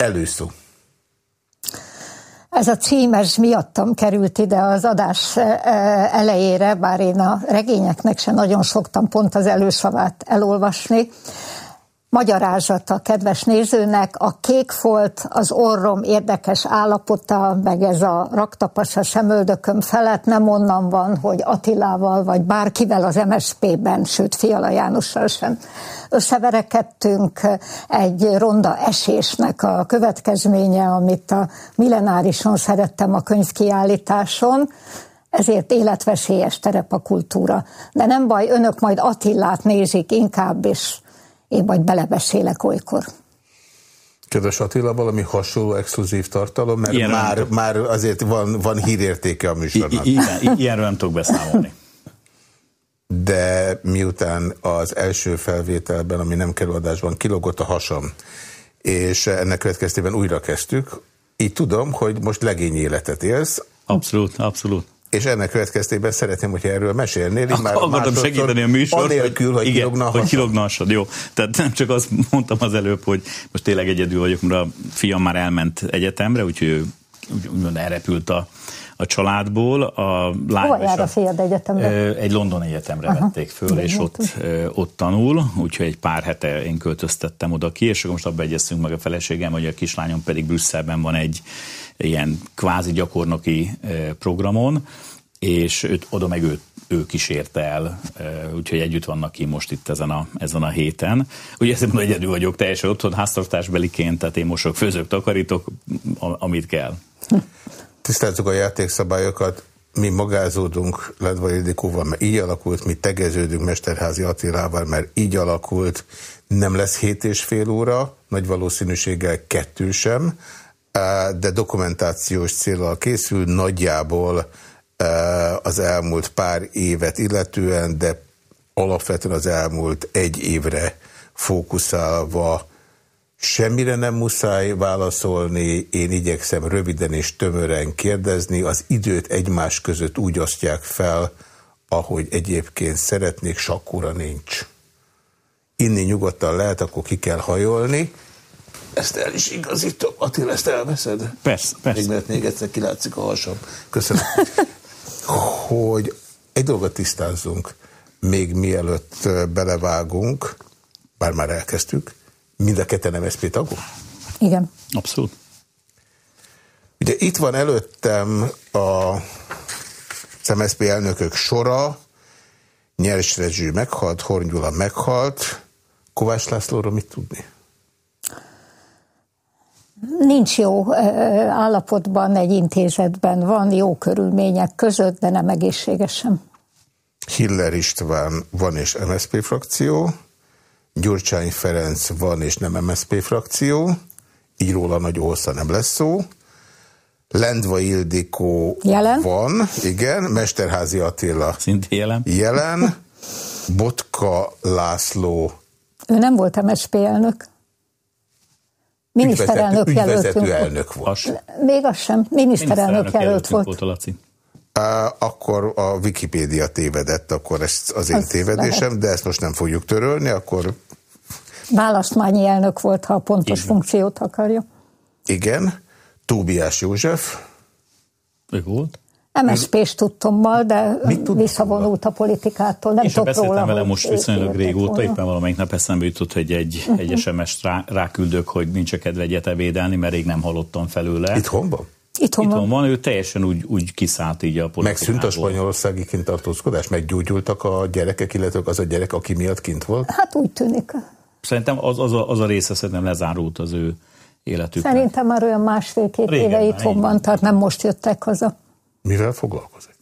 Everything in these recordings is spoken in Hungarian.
Előszó. Ez a címes miattam került ide az adás elejére, bár én a regényeknek sem nagyon szoktam pont az előszavát elolvasni. Magyarázata kedves nézőnek, a kék folt, az orrom érdekes állapota, meg ez a raktapas a szemöldököm felett nem onnan van, hogy Attilával vagy bárkivel az MSZP-ben, sőt Fiala Jánossal sem összeverekedtünk egy ronda esésnek a következménye, amit a millenárison szerettem a könyvkiállításon, ezért életveszélyes terep a kultúra. De nem baj, önök majd Attillát nézik inkább, és én majd belebeszélek olykor. Kedves Attila, valami hasonló exkluzív tartalom, mert Ilyen már, már azért van, van hírértéke a műsornak. I, i, ilyenről nem tudok beszámolni. De miután az első felvételben, ami nem kerül adásban, kilogott a hasam, és ennek következtében újra kezdtük, így tudom, hogy most legény életet élsz. Abszolút, abszolút és ennek következtében szeretném, hogyha erről mesélnél. Ak- már akartam segíteni a műsor. Anélkül, hogy, igen, kilogna a hogy kilogna Jó. Tehát nem csak azt mondtam az előbb, hogy most tényleg egyedül vagyok, mert a fiam már elment egyetemre, úgyhogy ő úgymond elrepült a, a családból. A lány Hova jár a fiad egyetemre? Egy London egyetemre Aha. vették föl, és ott, ott tanul, úgyhogy egy pár hete én költöztettem oda ki, és akkor most abba egyeztünk meg a feleségem, hogy a kislányom pedig Brüsszelben van egy ilyen kvázi gyakornoki programon, és őt, oda meg őt ő kísérte el, úgyhogy együtt vannak ki most itt ezen a, ezen a héten. Ugye ezért mondom, egyedül vagyok teljesen otthon háztartásbeliként, tehát én mosok, főzök, takarítok, amit kell. Tisztázzuk a játékszabályokat, mi magázódunk Ledva Ildikóval, mert így alakult, mi tegeződünk Mesterházi Attilával, mert így alakult, nem lesz hét és fél óra, nagy valószínűséggel kettő sem, de dokumentációs célral készül, nagyjából az elmúlt pár évet illetően, de alapvetően az elmúlt egy évre fókuszálva Semmire nem muszáj válaszolni, én igyekszem röviden és tömören kérdezni, az időt egymás között úgy osztják fel, ahogy egyébként szeretnék, sakkúra nincs. Inni nyugodtan lehet, akkor ki kell hajolni, ezt el is igazítom. Attila, ezt elveszed? Persze, persze. Még, mert még egyszer kilátszik a hasam. Köszönöm. hogy egy dolgot tisztázzunk, még mielőtt belevágunk, bár már elkezdtük, mind a ketten MSZP tagok? Igen. Abszolút. Ugye itt van előttem a MSZP elnökök sora, Nyers Rezső meghalt, Horn Gyula meghalt. Kovács Lászlóról mit tudni? Nincs jó állapotban egy intézetben, van jó körülmények között, de nem egészségesen. Hiller István van és MSZP frakció, Gyurcsány Ferenc van és nem MSZP frakció, így íróla nagyon hosszan nem lesz szó. Lendva Ildikó jelen. van, igen, Mesterházi Attila szintén jelen. jelen, Botka László. Ő nem volt MSZP elnök. Miniszterelnök jelölt. elnök volt. Még az sem. Miniszterelnök jelölt volt. volt a Laci. Akkor a Wikipédia tévedett, akkor ez az én az tévedésem, lehet. de ezt most nem fogjuk törölni, akkor... Választmányi elnök volt, ha a pontos Igen. funkciót akarja. Igen. Tóbiás József. Ő volt. MSZP-s tudtommal, de visszavonult a politikától. Nem Én sem beszéltem vele most viszonylag régóta, éppen valamelyik nap eszembe jutott, hogy egy, uh-huh. egy SMS-t rá, ráküldök, hogy nincs kedve egyet védelni, mert rég nem hallottam felőle. Itthon van? Itthon, Itthon van. van. ő teljesen úgy, úgy kiszállt így a politikából. Megszűnt a spanyolországi kintartózkodás? Meggyógyultak a gyerekek, illetve az a gyerek, aki miatt kint volt? Hát úgy tűnik. Szerintem az, az, a, az a része szerintem lezárult az ő életüknek. Szerintem már olyan másfél-két éve itthon van, tehát nem most jöttek haza. Mivel foglalkozik?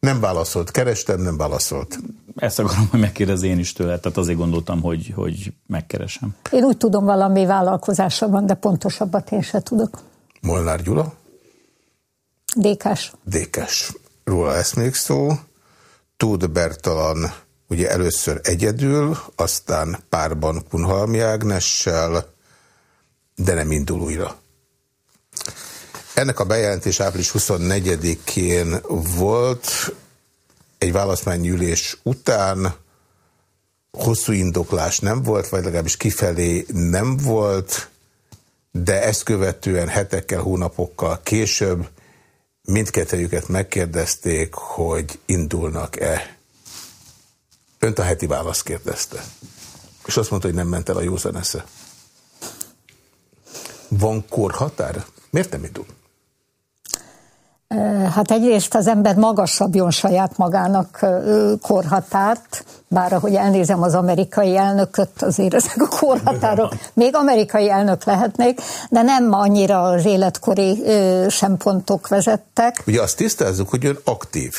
Nem válaszolt, kerestem, nem válaszolt. Ezt akarom, hogy megkérdezni én is tőle, tehát azért gondoltam, hogy, hogy megkeresem. Én úgy tudom, valami vállalkozása van, de pontosabbat én se tudok. Molnár Gyula? Dékás. Dékás. Róla lesz még szó. Tóth Bertalan ugye először egyedül, aztán párban Kunhalmi Ágnessel, de nem indul újra. Ennek a bejelentés április 24-én volt egy választmánygyűlés után, hosszú indoklás nem volt, vagy legalábbis kifelé nem volt, de ezt követően hetekkel, hónapokkal később mindkettőjüket megkérdezték, hogy indulnak-e. Önt a heti válasz kérdezte. És azt mondta, hogy nem ment el a józan esze. Van korhatár? Miért nem indul? Hát egyrészt az ember magas szabjon saját magának korhatárt, bár ahogy elnézem az amerikai elnököt, azért ezek a korhatárok még amerikai elnök lehetnék, de nem annyira az életkori szempontok vezettek. Ugye azt tisztázzuk, hogy ön aktív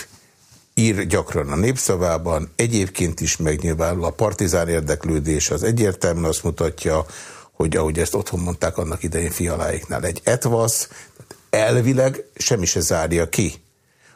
ír gyakran a népszavában, egyébként is megnyilvánul a partizán érdeklődés, az egyértelműen azt mutatja, hogy ahogy ezt otthon mondták annak idején fialáiknál, egy etvasz, elvileg semmi se zárja ki,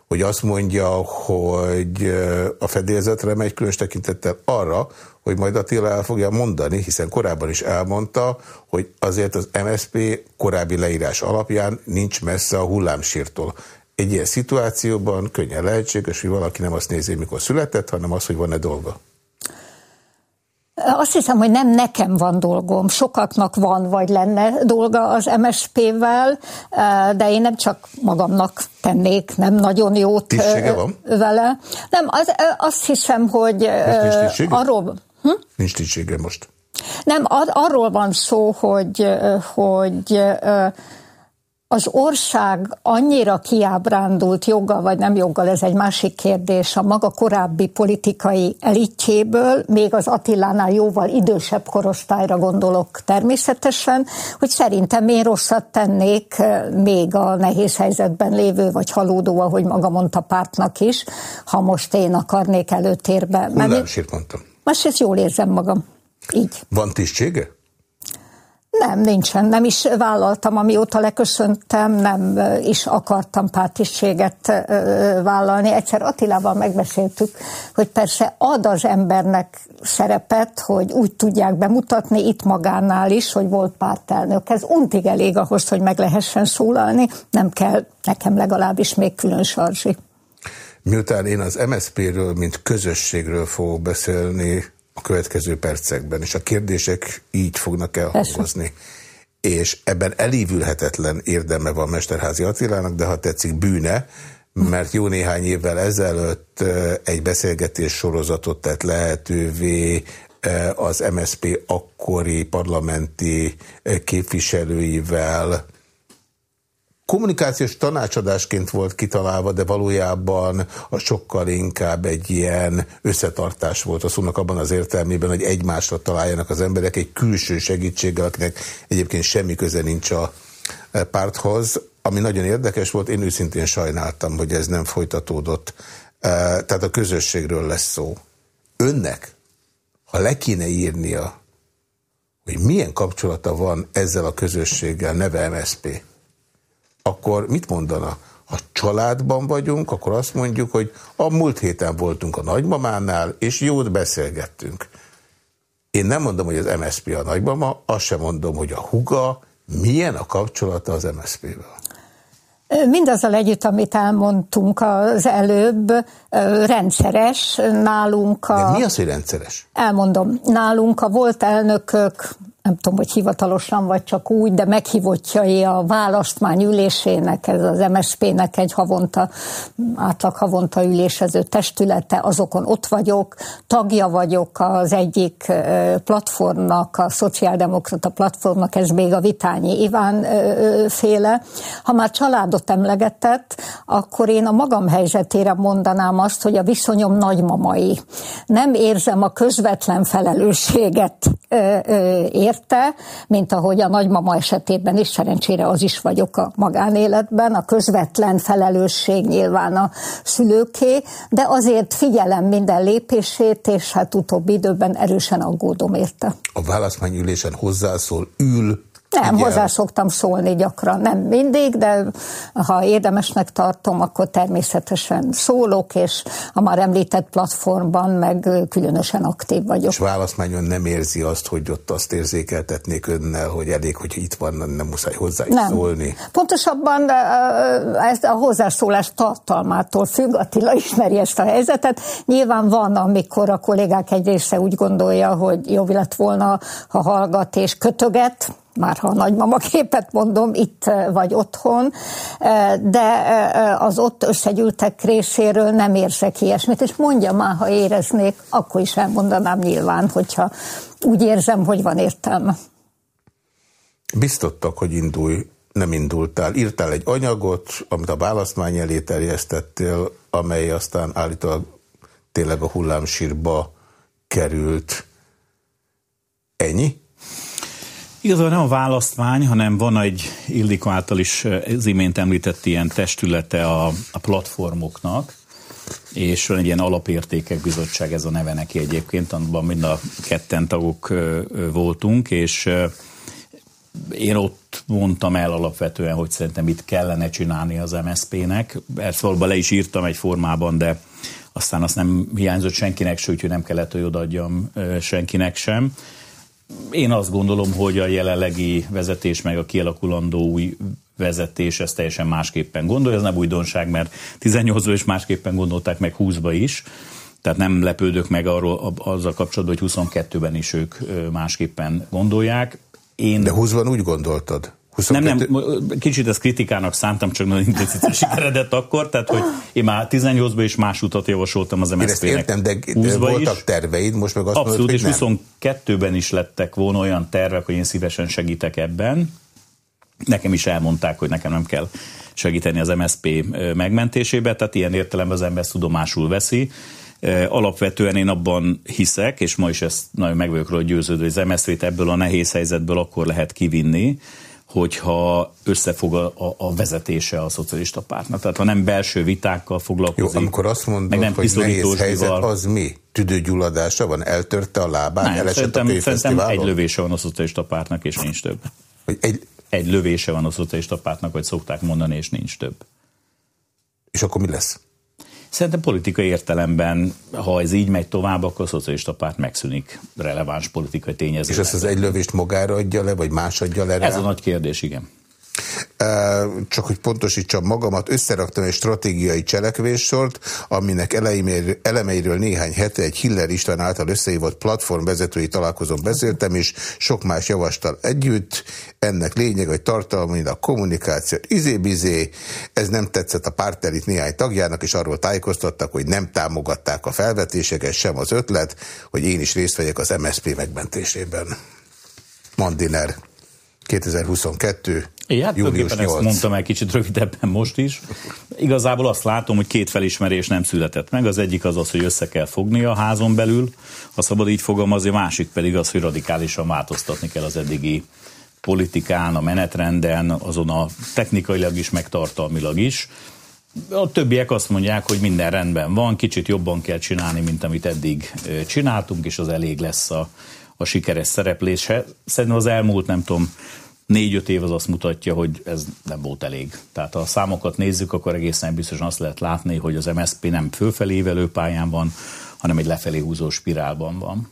hogy azt mondja, hogy a fedélzetre megy különös tekintettel arra, hogy majd Attila el fogja mondani, hiszen korábban is elmondta, hogy azért az MSP korábbi leírás alapján nincs messze a hullámsírtól. Egy ilyen szituációban könnyen lehetséges, hogy valaki nem azt nézi, mikor született, hanem az, hogy van-e dolga. Azt hiszem, hogy nem nekem van dolgom, sokaknak van, vagy lenne dolga az MSP-vel, de én nem csak magamnak tennék, nem nagyon jót Tisztsége van? vele. Nem, az, azt hiszem, hogy arról... Hm? Nincs tisztsége most. Nem, ar arról van szó, hogy, hogy az ország annyira kiábrándult joggal vagy nem joggal, ez egy másik kérdés, a maga korábbi politikai elitjéből, még az Attilánál jóval idősebb korosztályra gondolok természetesen, hogy szerintem én rosszat tennék eh, még a nehéz helyzetben lévő, vagy halódó, ahogy maga mondta pártnak is, ha most én akarnék előtérbe menni. Hullámsírt mondtam. Másrészt jól érzem magam. Így. Van tisztsége? Nem, nincsen. Nem is vállaltam, amióta leköszöntem, nem is akartam pártiséget vállalni. Egyszer Attilával megbeszéltük, hogy persze ad az embernek szerepet, hogy úgy tudják bemutatni itt magánál is, hogy volt pártelnök. Ez untig elég ahhoz, hogy meg lehessen szólalni. Nem kell nekem legalábbis még külön sarzsi. Miután én az MSZP-ről, mint közösségről fogok beszélni, a következő percekben, és a kérdések így fognak elhangozni. És ebben elévülhetetlen érdeme van Mesterházi Attilának, de ha tetszik bűne, mert jó néhány évvel ezelőtt egy beszélgetés sorozatot tett lehetővé az MSP akkori parlamenti képviselőivel, kommunikációs tanácsadásként volt kitalálva, de valójában a sokkal inkább egy ilyen összetartás volt a szónak abban az értelmében, hogy egymásra találjanak az emberek egy külső segítséggel, akinek egyébként semmi köze nincs a e, párthoz. Ami nagyon érdekes volt, én őszintén sajnáltam, hogy ez nem folytatódott. E, tehát a közösségről lesz szó. Önnek, ha le kéne írnia, hogy milyen kapcsolata van ezzel a közösséggel, neve MSZP, akkor mit mondana? Ha családban vagyunk, akkor azt mondjuk, hogy a múlt héten voltunk a nagymamánál, és jót beszélgettünk. Én nem mondom, hogy az MSZP a nagymama, azt sem mondom, hogy a huga, milyen a kapcsolata az MSZP-vel. Mindazzal együtt, amit elmondtunk az előbb, rendszeres nálunk a... De mi az, hogy rendszeres? Elmondom. Nálunk a volt elnökök nem tudom, hogy hivatalosan vagy csak úgy, de meghívottjai a választmány ülésének, ez az MSZP-nek egy havonta, átlag havonta ülésező testülete, azokon ott vagyok, tagja vagyok az egyik platformnak, a szociáldemokrata platformnak, ez még a Vitányi Iván féle. Ha már családot emlegetett, akkor én a magam helyzetére mondanám azt, hogy a viszonyom nagymamai. Nem érzem a közvetlen felelősséget ér érte, mint ahogy a nagymama esetében is, szerencsére az is vagyok a magánéletben, a közvetlen felelősség nyilván a szülőké, de azért figyelem minden lépését, és hát utóbbi időben erősen aggódom érte. A választmányülésen hozzászól, ül, nem, Igen. hozzá szoktam szólni gyakran, nem mindig, de ha érdemesnek tartom, akkor természetesen szólok, és a már említett platformban meg különösen aktív vagyok. És választmányon nem érzi azt, hogy ott azt érzékeltetnék önnel, hogy elég, hogy itt van, nem muszáj hozzá nem. szólni. Pontosabban ez a hozzászólás tartalmától függ, Attila ismeri ezt a helyzetet. Nyilván van, amikor a kollégák egy része úgy gondolja, hogy jobb lett volna, ha hallgat és kötöget, már ha a nagymama képet mondom, itt vagy otthon, de az ott összegyűltek részéről nem érzek ilyesmit, és mondja már, ha éreznék, akkor is elmondanám nyilván, hogyha úgy érzem, hogy van értelme. Biztottak, hogy indulj, nem indultál. Írtál egy anyagot, amit a választmány elé terjesztettél, amely aztán állítólag tényleg a hullámsírba került. Ennyi? Igazából nem a választmány, hanem van egy Ildikó által is az imént említett ilyen testülete a, a platformoknak, és van egy ilyen alapértékek bizottság, ez a neve neki egyébként, abban mind a ketten tagok voltunk, és én ott mondtam el alapvetően, hogy szerintem itt kellene csinálni az MSZP-nek. Ezt valóban le is írtam egy formában, de aztán azt nem hiányzott senkinek, sőt, hogy nem kellett, hogy odaadjam senkinek sem. Én azt gondolom, hogy a jelenlegi vezetés meg a kialakulandó új vezetés ezt teljesen másképpen gondolja. Ez nem újdonság, mert 18 is másképpen gondolták meg 20-ba is. Tehát nem lepődök meg arról azzal kapcsolatban, hogy 22-ben is ők másképpen gondolják. Én... De 20-ban úgy gondoltad? 22... Nem, nem, kicsit ezt kritikának szántam, csak nagyon sikeredett akkor, tehát hogy én már 18-ban is más utat javasoltam az MSZP-nek. Én ezt értem, de, de voltak is. terveid, most meg azt Abszolút, mondod, és nem. 22-ben is lettek volna olyan tervek, hogy én szívesen segítek ebben. Nekem is elmondták, hogy nekem nem kell segíteni az MSZP megmentésébe, tehát ilyen értelemben az ember tudomásul veszi. Alapvetően én abban hiszek, és ma is ezt nagyon meg vagyok róla győződő, hogy az MSZP-t ebből a nehéz helyzetből akkor lehet kivinni, hogyha összefog a, a, a vezetése a szocialista pártnak. Tehát ha nem belső vitákkal foglalkozik. Jó, amikor azt mondod, meg nem hogy nehéz helyzet, az mi? Tüdőgyulladása van? Eltörte a lábát? Nem, szerintem, a szerintem egy lövése van a szocialista pártnak, és nincs több. Hogy egy... egy lövése van a szocialista pártnak, hogy szokták mondani, és nincs több. És akkor mi lesz? Szerintem politikai értelemben, ha ez így megy tovább, akkor a szocialista párt megszűnik releváns politikai tényező. És ezt az egy lövést magára adja le, vagy más adja le rá? Ez a nagy kérdés, igen. Csak hogy pontosítsam magamat, összeraktam egy stratégiai cselekvéssort, aminek elemeiről néhány hete egy Hiller István által összehívott platformvezetői találkozón beszéltem, és sok más javastal együtt. Ennek lényeg, hogy tartalmi a kommunikáció izébizé, ez nem tetszett a pártelit néhány tagjának, és arról tájékoztattak, hogy nem támogatták a felvetéseket, sem az ötlet, hogy én is részt vegyek az MSZP megmentésében. Mandiner. 2022. Igen, hát július 8. ezt mondtam el kicsit rövidebben most is. Igazából azt látom, hogy két felismerés nem született meg. Az egyik az az, hogy össze kell fogni a házon belül, ha szabad így fogalmazni, a másik pedig az, hogy radikálisan változtatni kell az eddigi politikán, a menetrenden, azon a technikailag is, meg tartalmilag is. A többiek azt mondják, hogy minden rendben van, kicsit jobban kell csinálni, mint amit eddig csináltunk, és az elég lesz a a sikeres szereplése. Szerintem az elmúlt, nem tudom, négy-öt év az azt mutatja, hogy ez nem volt elég. Tehát ha a számokat nézzük, akkor egészen biztosan azt lehet látni, hogy az MSZP nem fölfelé évelő pályán van, hanem egy lefelé húzó spirálban van.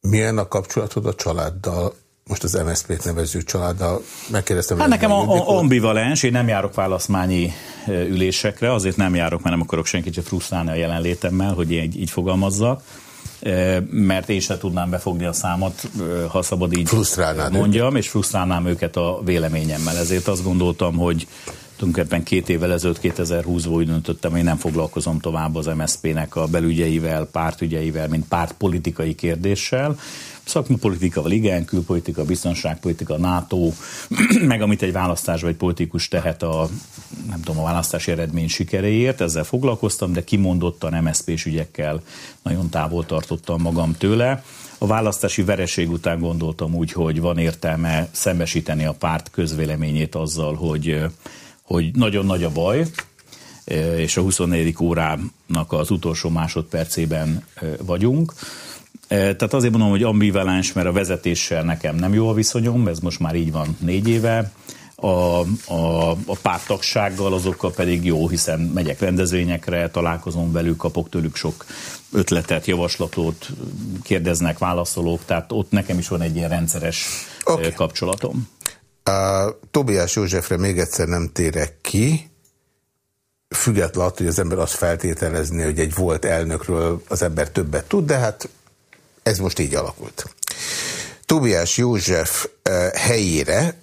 Milyen a kapcsolatod a családdal? Most az MSZP-t nevező családdal megkérdeztem. Hát nekem a, a, ambivalens, én nem járok választmányi ülésekre, azért nem járok, mert nem akarok senkit frusztrálni a jelenlétemmel, hogy én így, így fogalmazzak mert én sem tudnám befogni a számot, ha szabad így mondjam, őket. és frusztrálnám őket a véleményemmel. Ezért azt gondoltam, hogy tulajdonképpen két évvel ezelőtt, 2020-ban úgy döntöttem, hogy nem foglalkozom tovább az MSZP-nek a belügyeivel, pártügyeivel, mint pártpolitikai kérdéssel, szakmapolitikával igen, külpolitika, biztonságpolitika, NATO, meg amit egy választás vagy politikus tehet a, nem tudom, a választási eredmény sikeréért, ezzel foglalkoztam, de kimondottan MSZP-s ügyekkel nagyon távol tartottam magam tőle. A választási vereség után gondoltam úgy, hogy van értelme szembesíteni a párt közvéleményét azzal, hogy, hogy nagyon nagy a baj, és a 24. órának az utolsó másodpercében vagyunk. Tehát azért mondom, hogy ambivalens, mert a vezetéssel nekem nem jó a viszonyom, ez most már így van négy éve. A, a, a pártagsággal azokkal pedig jó, hiszen megyek rendezvényekre, találkozom velük, kapok tőlük sok ötletet, javaslatot, kérdeznek, válaszolók, tehát ott nekem is van egy ilyen rendszeres okay. kapcsolatom. Uh, Tobiás Józsefre még egyszer nem térek ki, függetlenül attól, hogy az ember azt feltételezni, hogy egy volt elnökről az ember többet tud, de hát ez most így alakult. Tobiás József helyére,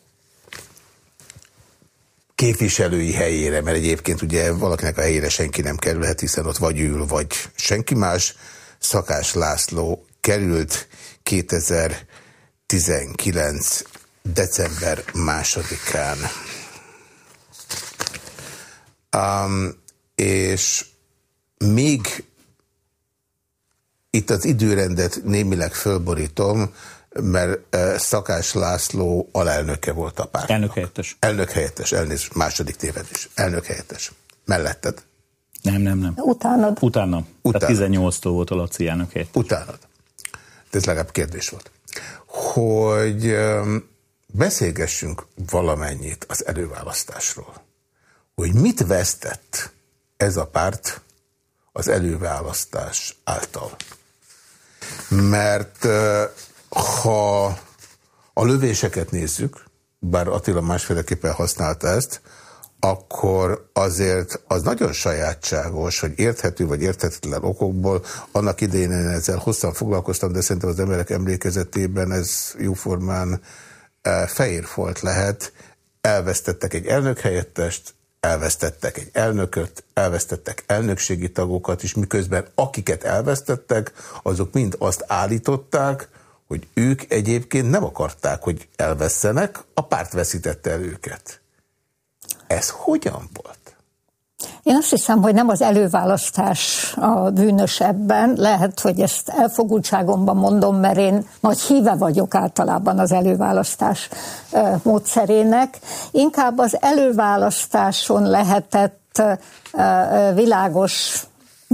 képviselői helyére, mert egyébként ugye valakinek a helyére senki nem kerülhet, hiszen ott vagy ül, vagy senki más. Szakás László került 2019. december másodikán. Um, és még itt az időrendet némileg fölborítom, mert Szakás László alelnöke volt a párt. Elnök helyettes. Elnök helyettes, elnézést, második tévedés. Elnök helyettes. Melletted? Nem, nem, nem. Utánad. Utána. Utána. 18-tól volt a Laci elnök helyettes. Utánad. De ez legalább kérdés volt. Hogy beszélgessünk valamennyit az előválasztásról. Hogy mit vesztett ez a párt az előválasztás által. Mert ha a lövéseket nézzük, bár Attila másféleképpen használta ezt, akkor azért az nagyon sajátságos, hogy érthető vagy érthetetlen okokból, annak idején én ezzel hosszan foglalkoztam, de szerintem az emberek emlékezetében ez jóformán fehér folt lehet, elvesztettek egy elnökhelyettest, elvesztettek egy elnököt, elvesztettek elnökségi tagokat, és miközben akiket elvesztettek, azok mind azt állították, hogy ők egyébként nem akarták, hogy elvesztenek, a párt veszítette el őket. Ez hogyan volt? Én azt hiszem, hogy nem az előválasztás a bűnös ebben. Lehet, hogy ezt elfogultságomban mondom, mert én nagy híve vagyok általában az előválasztás módszerének. Inkább az előválasztáson lehetett világos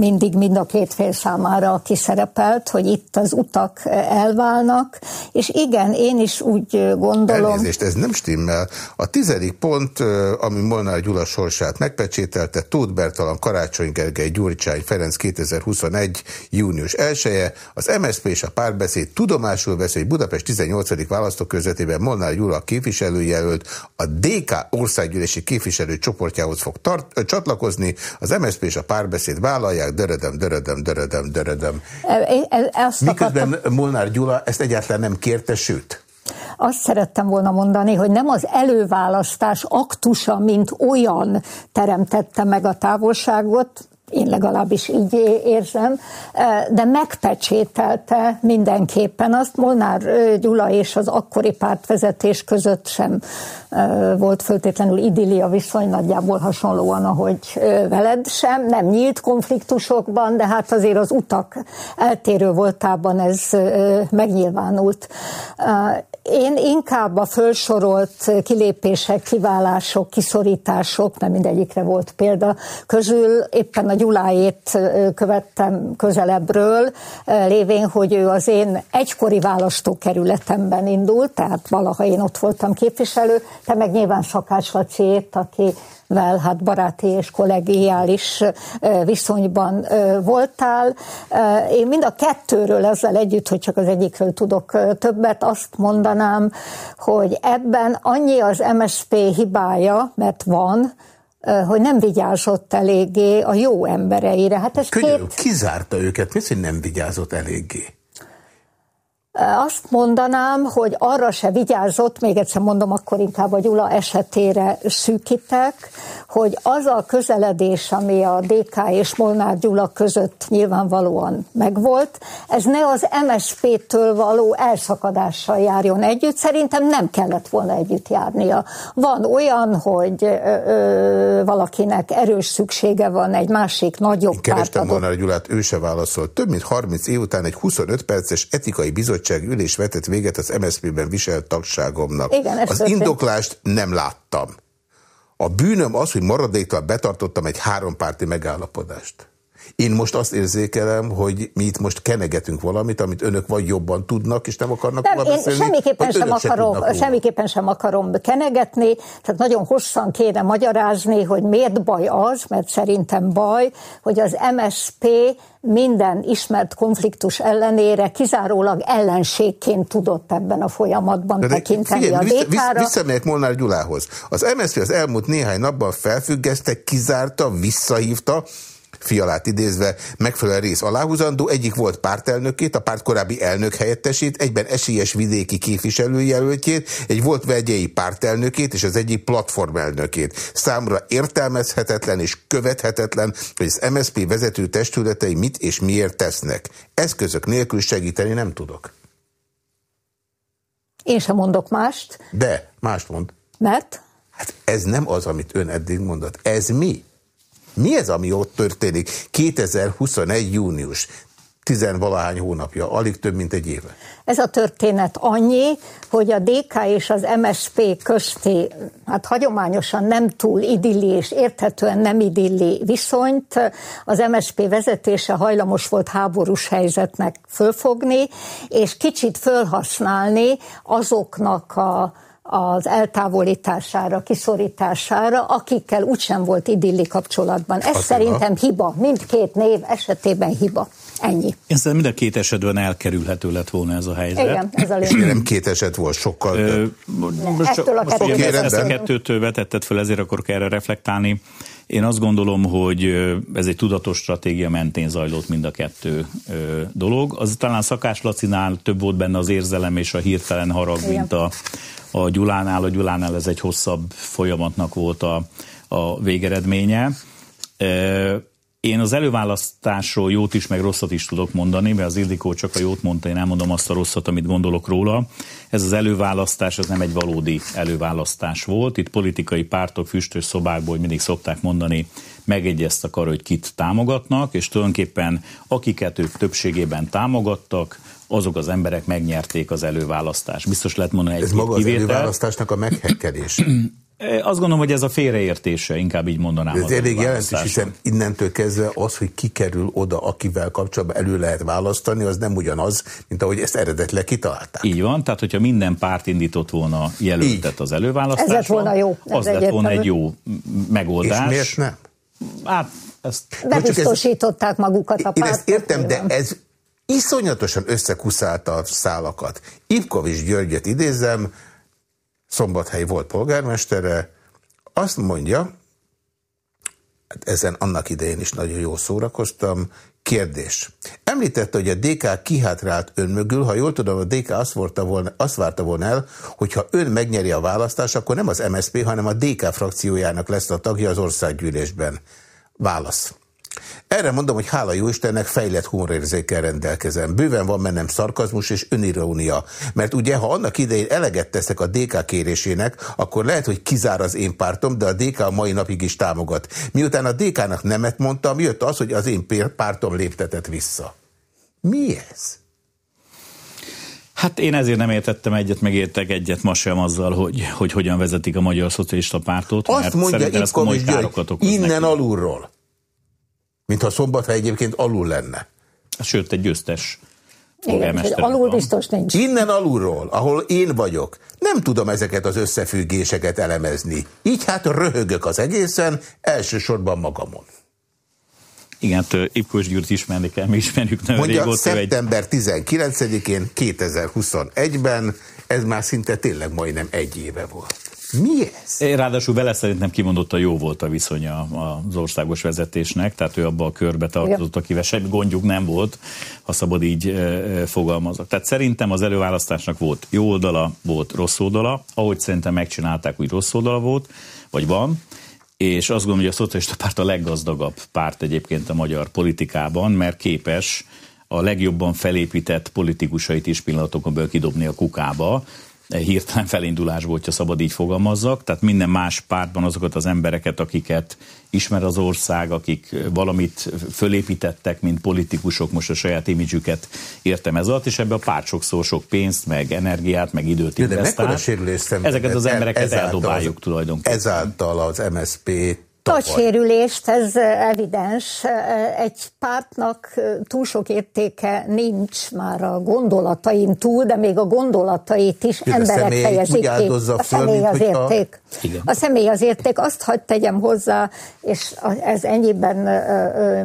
mindig mind a két fél számára kiszerepelt, hogy itt az utak elválnak, és igen, én is úgy gondolom... Elnézést, ez nem stimmel. A tizedik pont, ami Molnár Gyula sorsát megpecsételte, Tóth Bertalan, Karácsony Gergely, Gyurcsány, Ferenc 2021. június 1 -e, az MSZP és a párbeszéd tudomásul vesz, hogy Budapest 18. választókörzetében Molnár Gyula képviselőjelölt a DK országgyűlési képviselő csoportjához fog tart, csatlakozni, az MSZP és a párbeszéd vállalják, dörödöm, dörödöm, dörödöm, dörödöm. Miközben akartam... Molnár Gyula ezt egyáltalán nem kérte, sőt. Azt szerettem volna mondani, hogy nem az előválasztás aktusa, mint olyan teremtette meg a távolságot, én legalábbis így érzem, de megpecsételte mindenképpen azt. Molnár Gyula és az akkori pártvezetés között sem volt föltétlenül idillia viszony, nagyjából hasonlóan, ahogy veled sem, nem nyílt konfliktusokban, de hát azért az utak eltérő voltában ez megnyilvánult. Én inkább a fölsorolt kilépések, kiválások, kiszorítások, mert mindegyikre volt példa, közül éppen a Gyuláét követtem közelebbről, lévén, hogy ő az én egykori választókerületemben indult, tehát valaha én ott voltam képviselő, te meg nyilván Sakás Laciét, aki vel hát baráti és kollegiális viszonyban voltál. Én mind a kettőről ezzel együtt, hogy csak az egyikről tudok többet, azt mondanám, hogy ebben annyi az MSP hibája, mert van, hogy nem vigyázott eléggé a jó embereire. Hát ez Könyörű, két... kizárta őket, mi hogy nem vigyázott eléggé? Azt mondanám, hogy arra se vigyázott, még egyszer mondom, akkor inkább a Gyula esetére szűkítek, hogy az a közeledés, ami a DK és Molnár Gyula között nyilvánvalóan megvolt, ez ne az MSP-től való elszakadással járjon együtt, szerintem nem kellett volna együtt járnia. Van olyan, hogy ö, ö, valakinek erős szüksége van egy másik nagyobb Én kerestem Molnár Gyulát, ő se válaszolt. Több mint 30 év után egy 25 perces etikai bizottság bizottság ülés vetett véget az MSZP-ben viselt tagságomnak. Igen, az történt. indoklást nem láttam. A bűnöm az, hogy maradéktal betartottam egy hárompárti megállapodást. Én most azt érzékelem, hogy mi itt most kenegetünk valamit, amit önök vagy jobban tudnak, és nem akarnak nem, én beszélni, semmiképpen sem, akarom, sem semmiképpen sem akarom kenegetni, tehát nagyon hosszan kéne magyarázni, hogy miért baj az, mert szerintem baj, hogy az MSP minden ismert konfliktus ellenére kizárólag ellenségként tudott ebben a folyamatban de tekinteni figyelj, a DK-ra. Visszamegyek Molnár Gyulához. Az MSZP az elmúlt néhány napban felfüggeszte, kizárta, visszahívta, fialát idézve megfelelő rész aláhúzandó. Egyik volt pártelnökét, a párt korábbi elnök helyettesét, egyben esélyes vidéki képviselőjelöltjét, egy volt vegyei pártelnökét és az egyik platformelnökét. Számra értelmezhetetlen és követhetetlen, hogy az MSZP vezető testületei mit és miért tesznek. Eszközök nélkül segíteni nem tudok. Én sem mondok mást. De, mást mond. Mert? Hát ez nem az, amit ön eddig mondott. Ez mi? Mi ez, ami ott történik? 2021. június tizenvalahány hónapja, alig több, mint egy éve. Ez a történet annyi, hogy a DK és az MSP közti, hát hagyományosan nem túl idilli és érthetően nem idilli viszonyt, az MSP vezetése hajlamos volt háborús helyzetnek fölfogni, és kicsit fölhasználni azoknak a az eltávolítására, kiszorítására, akikkel úgysem volt idilli kapcsolatban. Ez Attila. szerintem hiba, mindkét név esetében hiba. Ennyi. Én szerintem mind a két esetben elkerülhető lett volna ez a helyzet. Igen, ez a lényeg. Nem két eset volt, sokkal több. Most, Ettől a most okay, ezt a kettőt vetetted fel, ezért akarok erre reflektálni. Én azt gondolom, hogy ez egy tudatos stratégia mentén zajlott mind a kettő dolog. Az talán Szakás Lacinál több volt benne az érzelem és a hirtelen harag, mint a, a Gyulánál. A Gyulánál ez egy hosszabb folyamatnak volt a, a végeredménye. Én az előválasztásról jót is, meg rosszat is tudok mondani, mert az Ildikó csak a jót mondta, én elmondom azt a rosszat, amit gondolok róla. Ez az előválasztás, az nem egy valódi előválasztás volt. Itt politikai pártok füstös szobákból, hogy mindig szokták mondani, megegyeztek arra, hogy kit támogatnak, és tulajdonképpen akiket ők többségében támogattak, azok az emberek megnyerték az előválasztást. Biztos lehet mondani egy Ez maga az előválasztásnak a meghekkedés. Azt gondolom, hogy ez a félreértése, inkább így mondanám. Ez elég jelentős, hiszen innentől kezdve az, hogy kikerül oda, akivel kapcsolatban elő lehet választani, az nem ugyanaz, mint ahogy ezt eredetileg kitalálták. Így van, tehát hogyha minden párt indított volna jelöltet így. az előválasztásra, ez lett volna jó. Ez az lett volna egy jó megoldás. És miért nem? Hát, ezt... Bebiztosították magukat a pártok. Én ezt értem, de ez iszonyatosan összekuszálta a szálakat. Ivkovics Györgyet idézem, Szombathely volt polgármestere, azt mondja, hát ezen annak idején is nagyon jól szórakoztam, kérdés. Említette, hogy a DK kihátrált ön mögül, ha jól tudom, a DK azt, volna, azt várta volna el, hogy ha ön megnyeri a választást, akkor nem az MSZP, hanem a DK frakciójának lesz a tagja az országgyűlésben. Válasz. Erre mondom, hogy hála jó Istennek fejlett humorérzékkel rendelkezem. Bőven van mennem szarkazmus és önirónia. Mert ugye, ha annak idején eleget teszek a DK kérésének, akkor lehet, hogy kizár az én pártom, de a DK a mai napig is támogat. Miután a DK-nak nemet mondtam, jött az, hogy az én pártom léptetett vissza. Mi ez? Hát én ezért nem értettem egyet, megértek egyet ma sem azzal, hogy, hogy hogyan vezetik a Magyar Szocialista Pártot. Azt mondja itt György, innen neki. alulról. Mintha Szombathely egyébként alul lenne. Sőt, egy győztes igen, alul biztos nincs. Innen alulról, ahol én vagyok, nem tudom ezeket az összefüggéseket elemezni. Így hát röhögök az egészen, elsősorban magamon. Igen, hát Ipkos Gyurt ismerni kell, mi ismerjük nagyon Mondja, régóta. szeptember egy... 19-én 2021-ben, ez már szinte tényleg majdnem egy éve volt. Mi ez? Ráadásul vele szerintem kimondott a jó volt a viszonya az országos vezetésnek, tehát ő abba a körbe tartozott, akivel semmi gondjuk nem volt, ha szabad így fogalmazok. Tehát szerintem az előválasztásnak volt jó oldala, volt rossz oldala, ahogy szerintem megcsinálták, úgy rossz oldala volt, vagy van, és azt gondolom, hogy a szocialista párt a leggazdagabb párt egyébként a magyar politikában, mert képes a legjobban felépített politikusait is pillanatokon kidobni a kukába, hirtelen felindulás volt, ha szabad így fogalmazzak. Tehát minden más pártban azokat az embereket, akiket ismer az ország, akik valamit fölépítettek, mint politikusok, most a saját imidzsüket értem ez alatt, és ebbe a párt sokszor sok pénzt, meg energiát, meg időt investál. Ezeket az embereket eldobáljuk az, tulajdonképpen. Ezáltal az MSZP nagy sérülést, ez evidens. Egy pártnak túl sok értéke nincs már a gondolatain túl, de még a gondolatait is de emberek fejezik ki. A személy az érték. A személy az érték. Azt hagyd tegyem hozzá, és ez ennyiben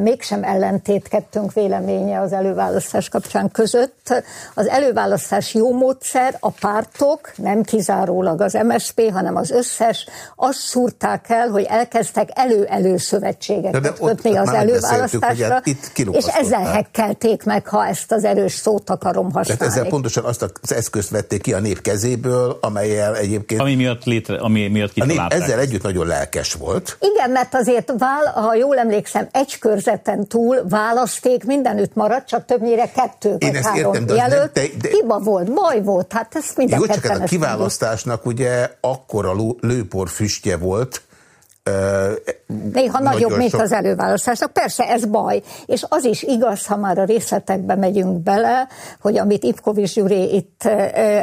mégsem ellentét kettőnk véleménye az előválasztás kapcsán között. Az előválasztás jó módszer, a pártok, nem kizárólag az MSP, hanem az összes, azt szúrták el, hogy elkezdtek elő-elő szövetségeket kötni az előválasztásra, hát és ezzel hekkelték meg, ha ezt az erős szót akarom használni. Tehát ezzel pontosan azt az eszközt vették ki a nép kezéből, amelyel egyébként... Ami miatt, létre, ami miatt a nép ezzel együtt nagyon lelkes volt. Igen, mert azért, vál, ha jól emlékszem, egy körzeten túl választék mindenütt maradt, csak többnyire kettő vagy három értem, de jelölt. Nem, de, de... Hiba volt, baj volt, hát ez minden Jó, csak hát a kiválasztásnak ugye akkora lőpor füstje volt, Néha nagyobb, mint sok... az előválasztásnak. Persze ez baj. És az is igaz, ha már a részletekbe megyünk bele, hogy amit Ipkovics Gyuri itt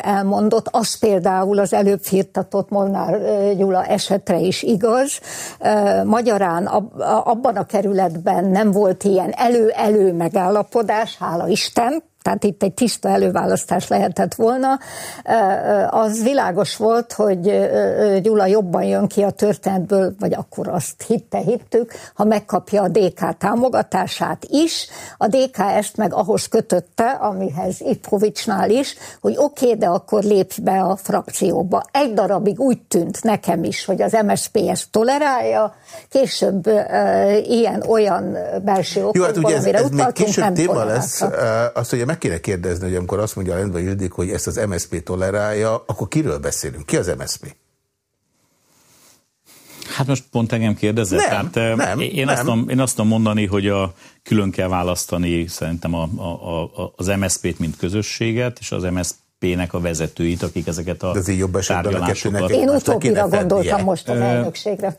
elmondott, az például az előbb firtatott Molnár Gyula esetre is igaz. Magyarán abban a kerületben nem volt ilyen elő-elő megállapodás, hála Isten, tehát itt egy tiszta előválasztás lehetett volna. Az világos volt, hogy Gyula jobban jön ki a történetből, vagy akkor azt hitte, hittük, ha megkapja a DK támogatását is. A DK ezt meg ahhoz kötötte, amihez Ipkovicsnál is, hogy oké, okay, de akkor lépj be a frakcióba. Egy darabig úgy tűnt nekem is, hogy az MSZP ezt tolerálja, később ilyen-olyan belső okokból, Jó, hát ugye ez, ez még később téma lesz, azt, hogy meg kéne kérdezni, hogy amikor azt mondja Lendva Ildik, hogy ezt az MSZP tolerálja, akkor kiről beszélünk? Ki az MSZP? Hát most pont engem kérdezett. Nem, Tehát, nem, én, nem. Azt tudom, én azt tudom mondani, hogy a, külön kell választani szerintem a, a, a, az MSZP-t, mint közösséget, és az MSZP-nek a vezetőit, akik ezeket a De azért jobb tárgyalásokat... Én utóbbira gondoltam most az elnökségre.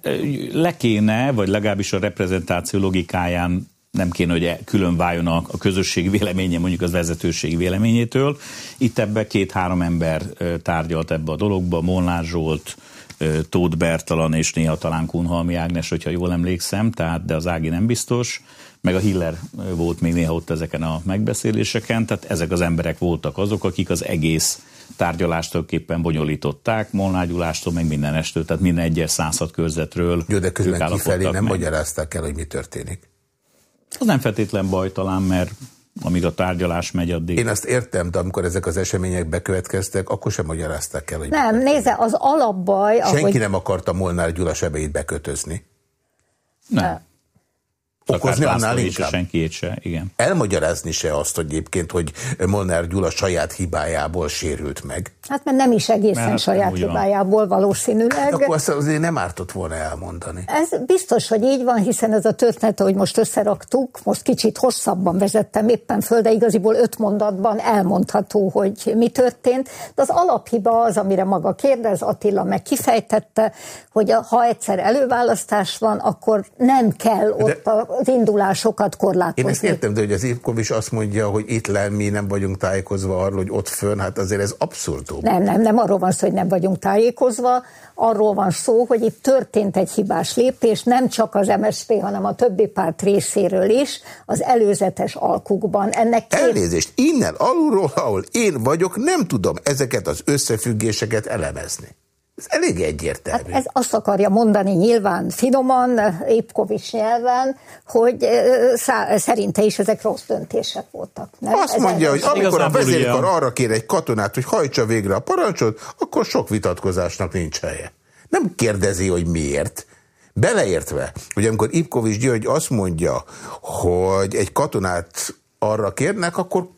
Le kéne, vagy legalábbis a reprezentáció logikáján nem kéne, hogy külön váljon a, a közösség véleménye mondjuk az vezetőség véleményétől. Itt ebbe két-három ember tárgyalt ebbe a dologba, Molnár Zsolt, Tóth Bertalan és néha talán Kunhalmi Ágnes, hogyha jól emlékszem, tehát, de az Ági nem biztos, meg a Hiller volt még néha ott ezeken a megbeszéléseken, tehát ezek az emberek voltak azok, akik az egész tárgyalást tulajdonképpen bonyolították, Molnár Gyulástól, meg minden estől, tehát minden egyes század körzetről. Jó, de közben kifelé nem meg. magyarázták el, hogy mi történik. Az nem feltétlen baj talán, mert amíg a tárgyalás megy addig. Én azt értem, de amikor ezek az események bekövetkeztek, akkor sem magyarázták el, hogy Nem, nézze, az alapbaj... Senki ahogy... nem akarta Molnár Gyula sebeit bekötözni. Nem okozni annál inkább. Senki se, igen. Elmagyarázni se azt, hogy egyébként, hogy Molnár Gyula saját hibájából sérült meg. Hát mert nem is egészen mert saját hibájából valószínűleg. Akkor azt azért nem ártott volna elmondani. Ez biztos, hogy így van, hiszen ez a történet, hogy most összeraktuk, most kicsit hosszabban vezettem éppen föl, de igaziból öt mondatban elmondható, hogy mi történt. De az alaphiba az, amire maga kérdez, Attila meg kifejtette, hogy ha egyszer előválasztás van, akkor nem kell ott de... a az indulásokat korlátozni. Én ezt értem, de hogy az Ivkov is azt mondja, hogy itt lenn mi nem vagyunk tájékozva arról, hogy ott fönn, hát azért ez abszurdum. Nem, nem, nem arról van szó, hogy nem vagyunk tájékozva, arról van szó, hogy itt történt egy hibás lépés, nem csak az MSZP, hanem a többi párt részéről is, az előzetes alkukban. Ennek két... Elnézést, innen alulról, ahol én vagyok, nem tudom ezeket az összefüggéseket elemezni. Ez elég egyértelmű. Hát ez azt akarja mondani nyilván finoman, Épkovics nyelven, hogy szerinte is ezek rossz döntések voltak. Nem? Azt ez mondja, hogy amikor a vezérkar arra kér egy katonát, hogy hajtsa végre a parancsot, akkor sok vitatkozásnak nincs helye. Nem kérdezi, hogy miért. Beleértve, hogy amikor Ipkovics György azt mondja, hogy egy katonát arra kérnek, akkor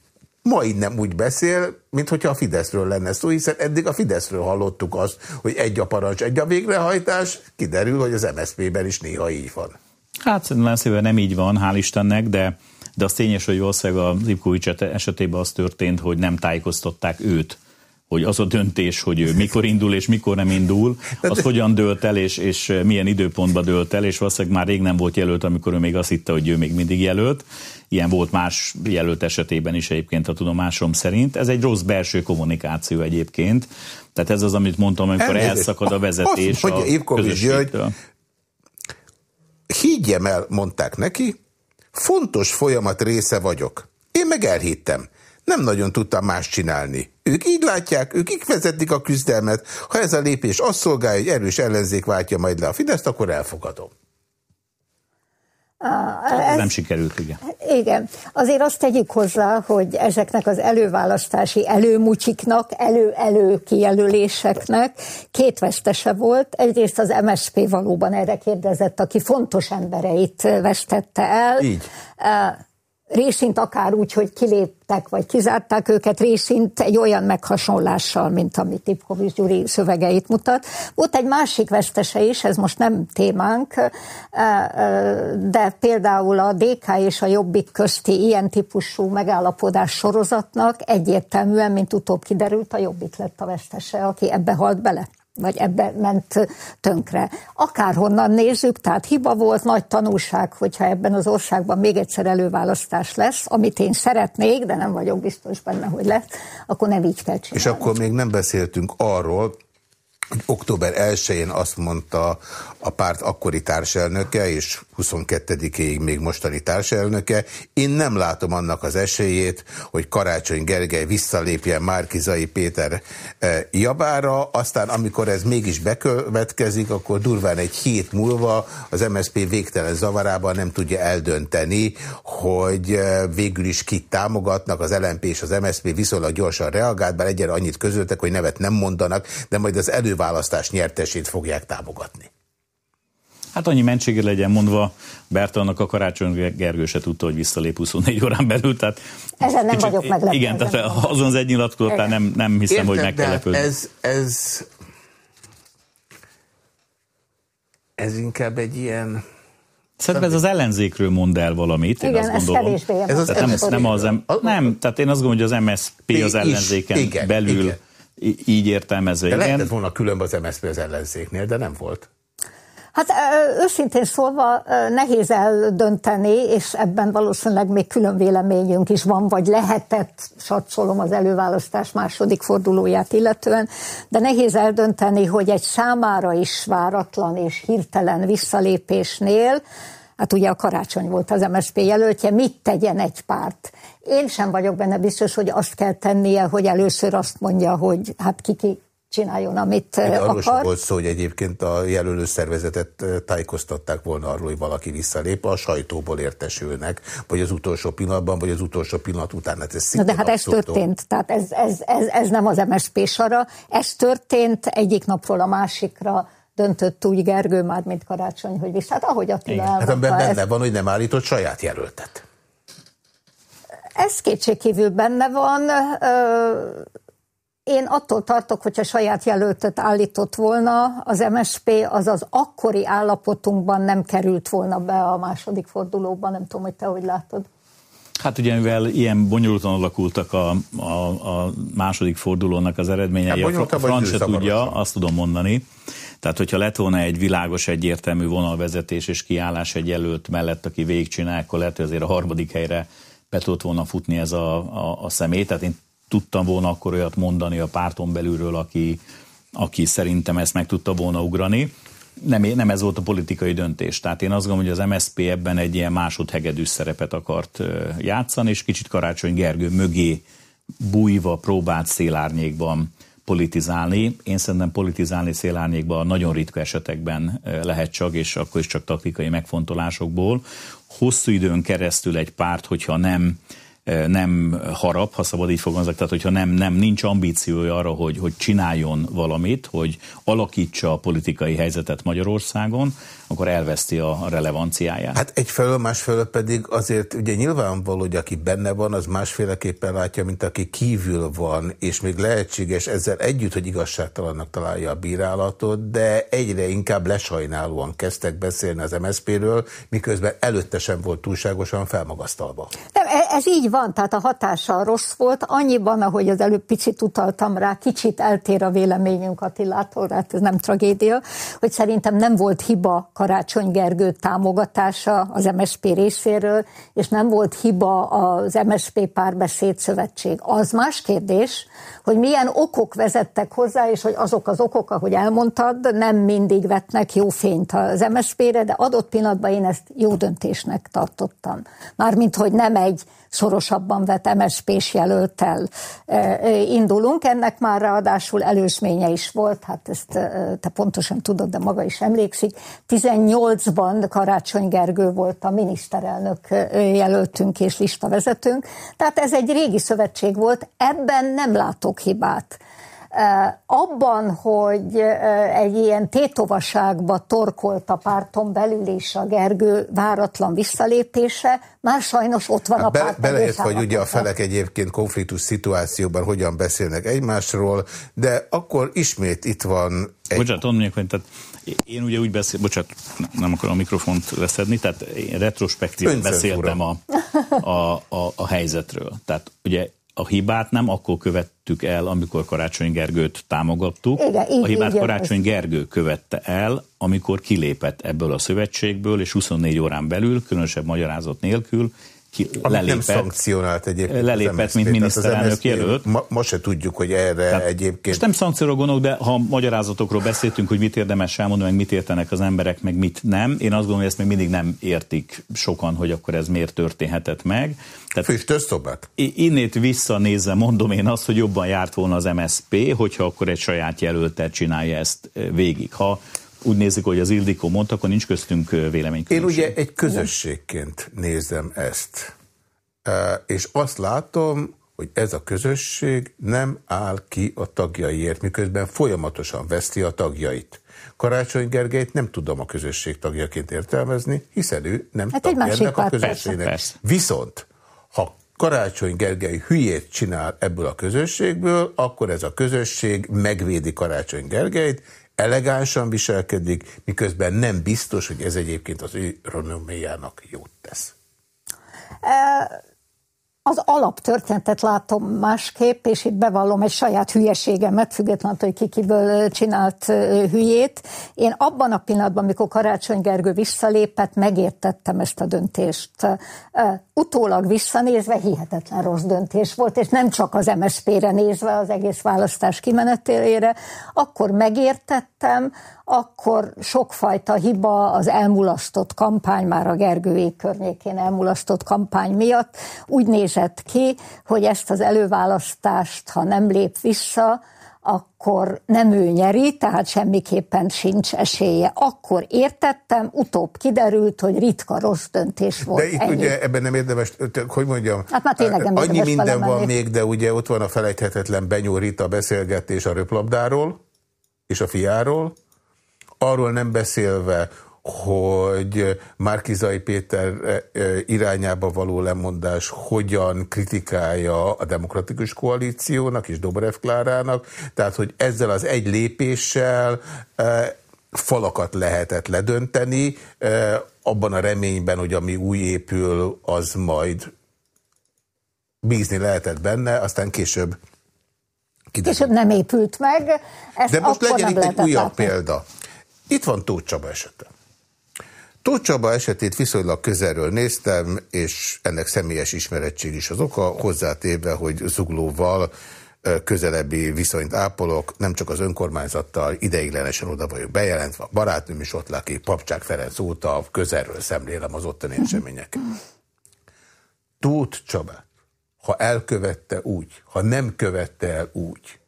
ma nem úgy beszél, mint hogyha a Fideszről lenne szó, hiszen eddig a Fideszről hallottuk azt, hogy egy a parancs, egy a végrehajtás, kiderül, hogy az MSZP-ben is néha így van. Hát szerintem nem így van, hál' Istennek, de, de az tényes, hogy valószínűleg az Ipkovics esetében az történt, hogy nem tájékoztatták őt hogy az a döntés, hogy ő mikor indul és mikor nem indul, az hogyan dőlt el, és, és milyen időpontban dőlt el, és valószínűleg már rég nem volt jelölt, amikor ő még azt hitte, hogy ő még mindig jelölt. Ilyen volt más jelölt esetében is egyébként a tudomásom szerint. Ez egy rossz belső kommunikáció egyébként. Tehát ez az, amit mondtam, amikor Elnézést. elszakad a vezetés azt a közösségtől. Higgyem el, mondták neki, fontos folyamat része vagyok. Én meg elhittem nem nagyon tudtam más csinálni. Ők így látják, ők így vezetik a küzdelmet. Ha ez a lépés azt szolgálja, hogy erős ellenzék váltja majd le a Fideszt, akkor elfogadom. Ez, nem sikerült, igen. Igen. Azért azt tegyük hozzá, hogy ezeknek az előválasztási előmucsiknak, elő-elő kijelöléseknek két vesztese volt. Egyrészt az MSP valóban erre kérdezett, aki fontos embereit vesztette el. Így részint akár úgy, hogy kiléptek, vagy kizárták őket, részint egy olyan meghasonlással, mint amit Tipkovics Gyuri szövegeit mutat. Volt egy másik vesztese is, ez most nem témánk, de például a DK és a Jobbik közti ilyen típusú megállapodás sorozatnak egyértelműen, mint utóbb kiderült, a Jobbik lett a vesztese, aki ebbe halt bele vagy ebbe ment tönkre. Akárhonnan nézzük, tehát hiba volt, nagy tanulság, hogyha ebben az országban még egyszer előválasztás lesz, amit én szeretnék, de nem vagyok biztos benne, hogy lesz, akkor nem így kell csinálni. És akkor még nem beszéltünk arról, október 1-én azt mondta a párt akkori társelnöke, és 22-ig még mostani társelnöke, én nem látom annak az esélyét, hogy Karácsony Gergely visszalépjen Márkizai Péter eh, javára, aztán amikor ez mégis bekövetkezik, akkor durván egy hét múlva az MSZP végtelen zavarában nem tudja eldönteni, hogy eh, végül is kit támogatnak, az LNP és az MSZP viszonylag gyorsan reagált, bár egyen annyit közöltek, hogy nevet nem mondanak, de majd az elő választás nyertesét fogják támogatni. Hát annyi mentsége legyen mondva, Bertalannak a Karácsony Gergő se tudta, hogy visszalép 24 órán belül. Tehát Ezen nem kicsit, vagyok meglepve. Igen, tehát azon az egy nyilatkozatán nem, nem hiszem, Érted, hogy meg kell lepődni. Ez, ez, ez inkább egy ilyen... Szerintem ez az ellenzékről mond el valamit, én Igen, azt gondolom. Ez az nem, nem, az, nem, tehát én azt gondolom, hogy az MSZP az ellenzéken igen, belül igen így értelmezve. De igen. lehetett volna különb az MSZP az ellenzéknél, de nem volt. Hát őszintén szólva nehéz eldönteni, és ebben valószínűleg még külön véleményünk is van, vagy lehetett, satszolom az előválasztás második fordulóját illetően, de nehéz eldönteni, hogy egy számára is váratlan és hirtelen visszalépésnél hát ugye a karácsony volt az MSZP jelöltje, mit tegyen egy párt. Én sem vagyok benne biztos, hogy azt kell tennie, hogy először azt mondja, hogy hát kiki csináljon, amit De arról akar. volt szó, hogy egyébként a jelölő szervezetet tájékoztatták volna arról, hogy valaki visszalép, a sajtóból értesülnek, vagy az utolsó pillanatban, vagy az utolsó pillanat után. Hát ez Na de hát ez történt, tehát ez, ez, ez, ez nem az MSZP sara, ez történt egyik napról a másikra, döntött úgy Gergő már, mint karácsony, hogy vissza. Hát ahogy Attila elmondta. Hát ebben benne ez... van, hogy nem állított saját jelöltet. Ez kétségkívül benne van. Én attól tartok, hogyha saját jelöltet állított volna, az MSP az az akkori állapotunkban nem került volna be a második fordulóban. Nem tudom, hogy te hogy látod. Hát ugye, mivel ilyen bonyolultan alakultak a, a, a második fordulónak az eredményei, hát a Franc se tudja, azt tudom mondani. Tehát, hogyha lett volna egy világos, egyértelmű vonalvezetés és kiállás egy jelölt mellett, aki végigcsinál, akkor lehet, hogy azért a harmadik helyre be tudott volna futni ez a, a, a személy. Tehát én tudtam volna akkor olyat mondani a párton belülről, aki, aki szerintem ezt meg tudta volna ugrani. Nem, nem ez volt a politikai döntés. Tehát én azt gondolom, hogy az MSZP ebben egy ilyen másodhegedűs szerepet akart játszani, és kicsit Karácsony Gergő mögé bújva próbált szélárnyékban politizálni. Én szerintem politizálni szélárnyékban nagyon ritka esetekben lehet csak, és akkor is csak taktikai megfontolásokból. Hosszú időn keresztül egy párt, hogyha nem nem harap, ha szabad így fogalmazok, tehát hogyha nem, nem nincs ambíciója arra, hogy, hogy csináljon valamit, hogy alakítsa a politikai helyzetet Magyarországon, akkor elveszti a relevanciáját. Hát egyfelől, másfelől pedig azért ugye nyilvánvaló, hogy aki benne van, az másféleképpen látja, mint aki kívül van, és még lehetséges ezzel együtt, hogy igazságtalannak találja a bírálatot, de egyre inkább lesajnálóan kezdtek beszélni az MSZP-ről, miközben előtte sem volt túlságosan felmagasztalva. Nem, e- ez így van, tehát a hatása rossz volt, annyiban, ahogy az előbb picit utaltam rá, kicsit eltér a véleményünk Attilától, hát ez nem tragédia, hogy szerintem nem volt hiba Karácsony Gergő támogatása az MSP részéről, és nem volt hiba az MSP párbeszéd szövetség. Az más kérdés, hogy milyen okok vezettek hozzá, és hogy azok az okok, ahogy elmondtad, nem mindig vetnek jó fényt az MSP-re, de adott pillanatban én ezt jó döntésnek tartottam. Mármint, hogy nem egy szorosabban vett MSZP-s jelöltel indulunk. Ennek már ráadásul előzménye is volt, hát ezt te pontosan tudod, de maga is emlékszik. 18-ban Karácsony Gergő volt a miniszterelnök jelöltünk és listavezetőnk, tehát ez egy régi szövetség volt, ebben nem látok hibát. Abban, hogy egy ilyen tétovaságba torkolt a párton belül is a Gergő váratlan visszalépése, már sajnos ott van a be, párt. Beleért, hogy ugye a felek egyébként konfliktus szituációban hogyan beszélnek egymásról, de akkor ismét itt van egy... Bocsánat, mondjuk, hogy tehát én ugye úgy beszél, bocsánat, nem akarom a mikrofont leszedni, tehát én retrospektíven beszéltem a, a, a, a helyzetről. Tehát ugye a hibát nem akkor követtük el, amikor Karácsony Gergőt támogattuk. Igen, így, a hibát így, Karácsony így. Gergő követte el, amikor kilépett ebből a szövetségből, és 24 órán belül, különösebb magyarázat nélkül ki, lelépett, nem szankcionált egyébként lelépett, mint miniszterelnök jelölt. Ma, ma se tudjuk, hogy erre Tehát, egyébként... És nem szankcióra gondolok, de ha magyarázatokról beszéltünk, hogy mit érdemes elmondani, meg mit értenek az emberek, meg mit nem, én azt gondolom, hogy ezt még mindig nem értik sokan, hogy akkor ez miért történhetett meg. Tehát Friss közszobát? Innét visszanézve mondom én azt, hogy jobban járt volna az MSP, hogyha akkor egy saját jelöltet csinálja ezt végig. Ha úgy nézik, hogy az Ildikó mondta, akkor nincs köztünk vélemény. Én ugye egy közösségként nézem ezt. És azt látom, hogy ez a közösség nem áll ki a tagjaiért, miközben folyamatosan veszti a tagjait. Karácsony Gergelyt nem tudom a közösség tagjaként értelmezni, hiszen ő nem hát tagja ennek a közösségnek. Persze, persze. Viszont, ha Karácsony Gergely hülyét csinál ebből a közösségből, akkor ez a közösség megvédi Karácsony Gergelyt, elegánsan viselkedik, miközben nem biztos, hogy ez egyébként az ő renoméjának jót tesz. Az alaptörténetet látom másképp, és itt bevallom egy saját hülyeségemet, függetlenül, hogy kikiből csinált hülyét. Én abban a pillanatban, amikor Karácsony Gergő visszalépett, megértettem ezt a döntést. Utólag visszanézve hihetetlen rossz döntés volt, és nem csak az MSZP-re nézve, az egész választás kimenetélére. Akkor megértettem, akkor sokfajta hiba az elmulasztott kampány, már a Gergőék környékén elmulasztott kampány miatt úgy nézett ki, hogy ezt az előválasztást, ha nem lép vissza, akkor nem ő nyeri, tehát semmiképpen sincs esélye. Akkor értettem, utóbb kiderült, hogy ritka rossz döntés volt. De itt ennyi. ugye ebben nem érdemes, hogy mondjam, hát már tényleg nem annyi minden van még, de ugye ott van a felejthetetlen Benyó Rita beszélgetés a röplabdáról és a fiáról, Arról nem beszélve, hogy Márkizai Péter e, e, irányába való lemondás hogyan kritikálja a demokratikus koalíciónak és Dobrev Klárának, tehát hogy ezzel az egy lépéssel e, falakat lehetett ledönteni, abban a reményben, hogy ami új épül, az majd bízni lehetett benne, aztán később kiderült. Később nem épült meg. Ezt De most legyen itt egy újabb látni. példa. Itt van Tóth Csaba esete. Tóth Csaba esetét viszonylag közelről néztem, és ennek személyes ismeretség is az oka, hozzátéve, hogy Zuglóval közelebbi viszonyt ápolok, nem csak az önkormányzattal, ideiglenesen oda vagyok bejelentve, a barátnőm is ott laki, Papcsák Ferenc óta közelről szemlélem az ottani eseményeket. Tóth Csaba, ha elkövette úgy, ha nem követte el úgy,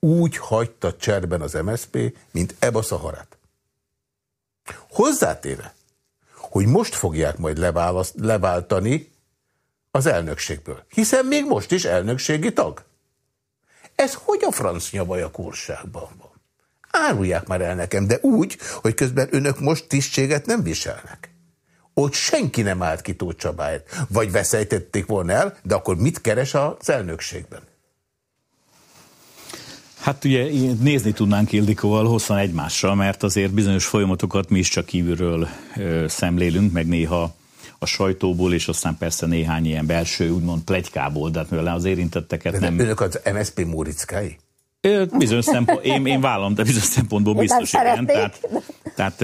úgy hagyta cserben az MSZP, mint Eba Szaharát. Hozzátéve, hogy most fogják majd leválaszt, leváltani az elnökségből. Hiszen még most is elnökségi tag. Ez hogy a franc nyavaj a kurságban van? Árulják már el nekem, de úgy, hogy közben önök most tisztséget nem viselnek. Ott senki nem állt ki Tóth Csabáért. Vagy veszejtették volna el, de akkor mit keres az elnökségben? Hát ugye nézni tudnánk Ildikóval hosszan egymással, mert azért bizonyos folyamatokat mi is csak kívülről ö, szemlélünk, meg néha a sajtóból, és aztán persze néhány ilyen belső, úgymond plegykából, de hát mivel az érintetteket de nem... Önök az MSZP Móriczkai? Bizonyos szempont, én, én vállom, de bizonyos szempontból biztos igen. Tehát, tehát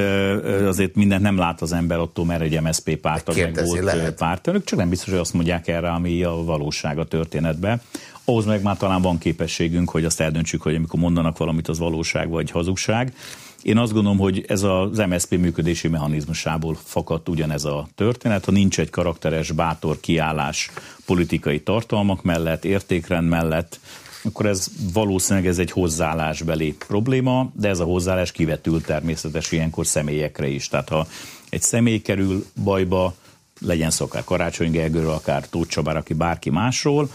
azért mindent nem lát az ember attól, mert egy MSZP pártag meg volt pártag, csak nem biztos, hogy azt mondják erre, ami a valóság a történetben ahhoz meg már talán van képességünk, hogy azt eldöntsük, hogy amikor mondanak valamit, az valóság vagy hazugság. Én azt gondolom, hogy ez az MSZP működési mechanizmusából fakadt ugyanez a történet. Ha nincs egy karakteres, bátor kiállás politikai tartalmak mellett, értékrend mellett, akkor ez valószínűleg ez egy hozzáállásbeli probléma, de ez a hozzáállás kivetül természetes ilyenkor személyekre is. Tehát ha egy személy kerül bajba, legyen szó akár Karácsony Gergőről, akár Tóth Csabár, aki bárki másról,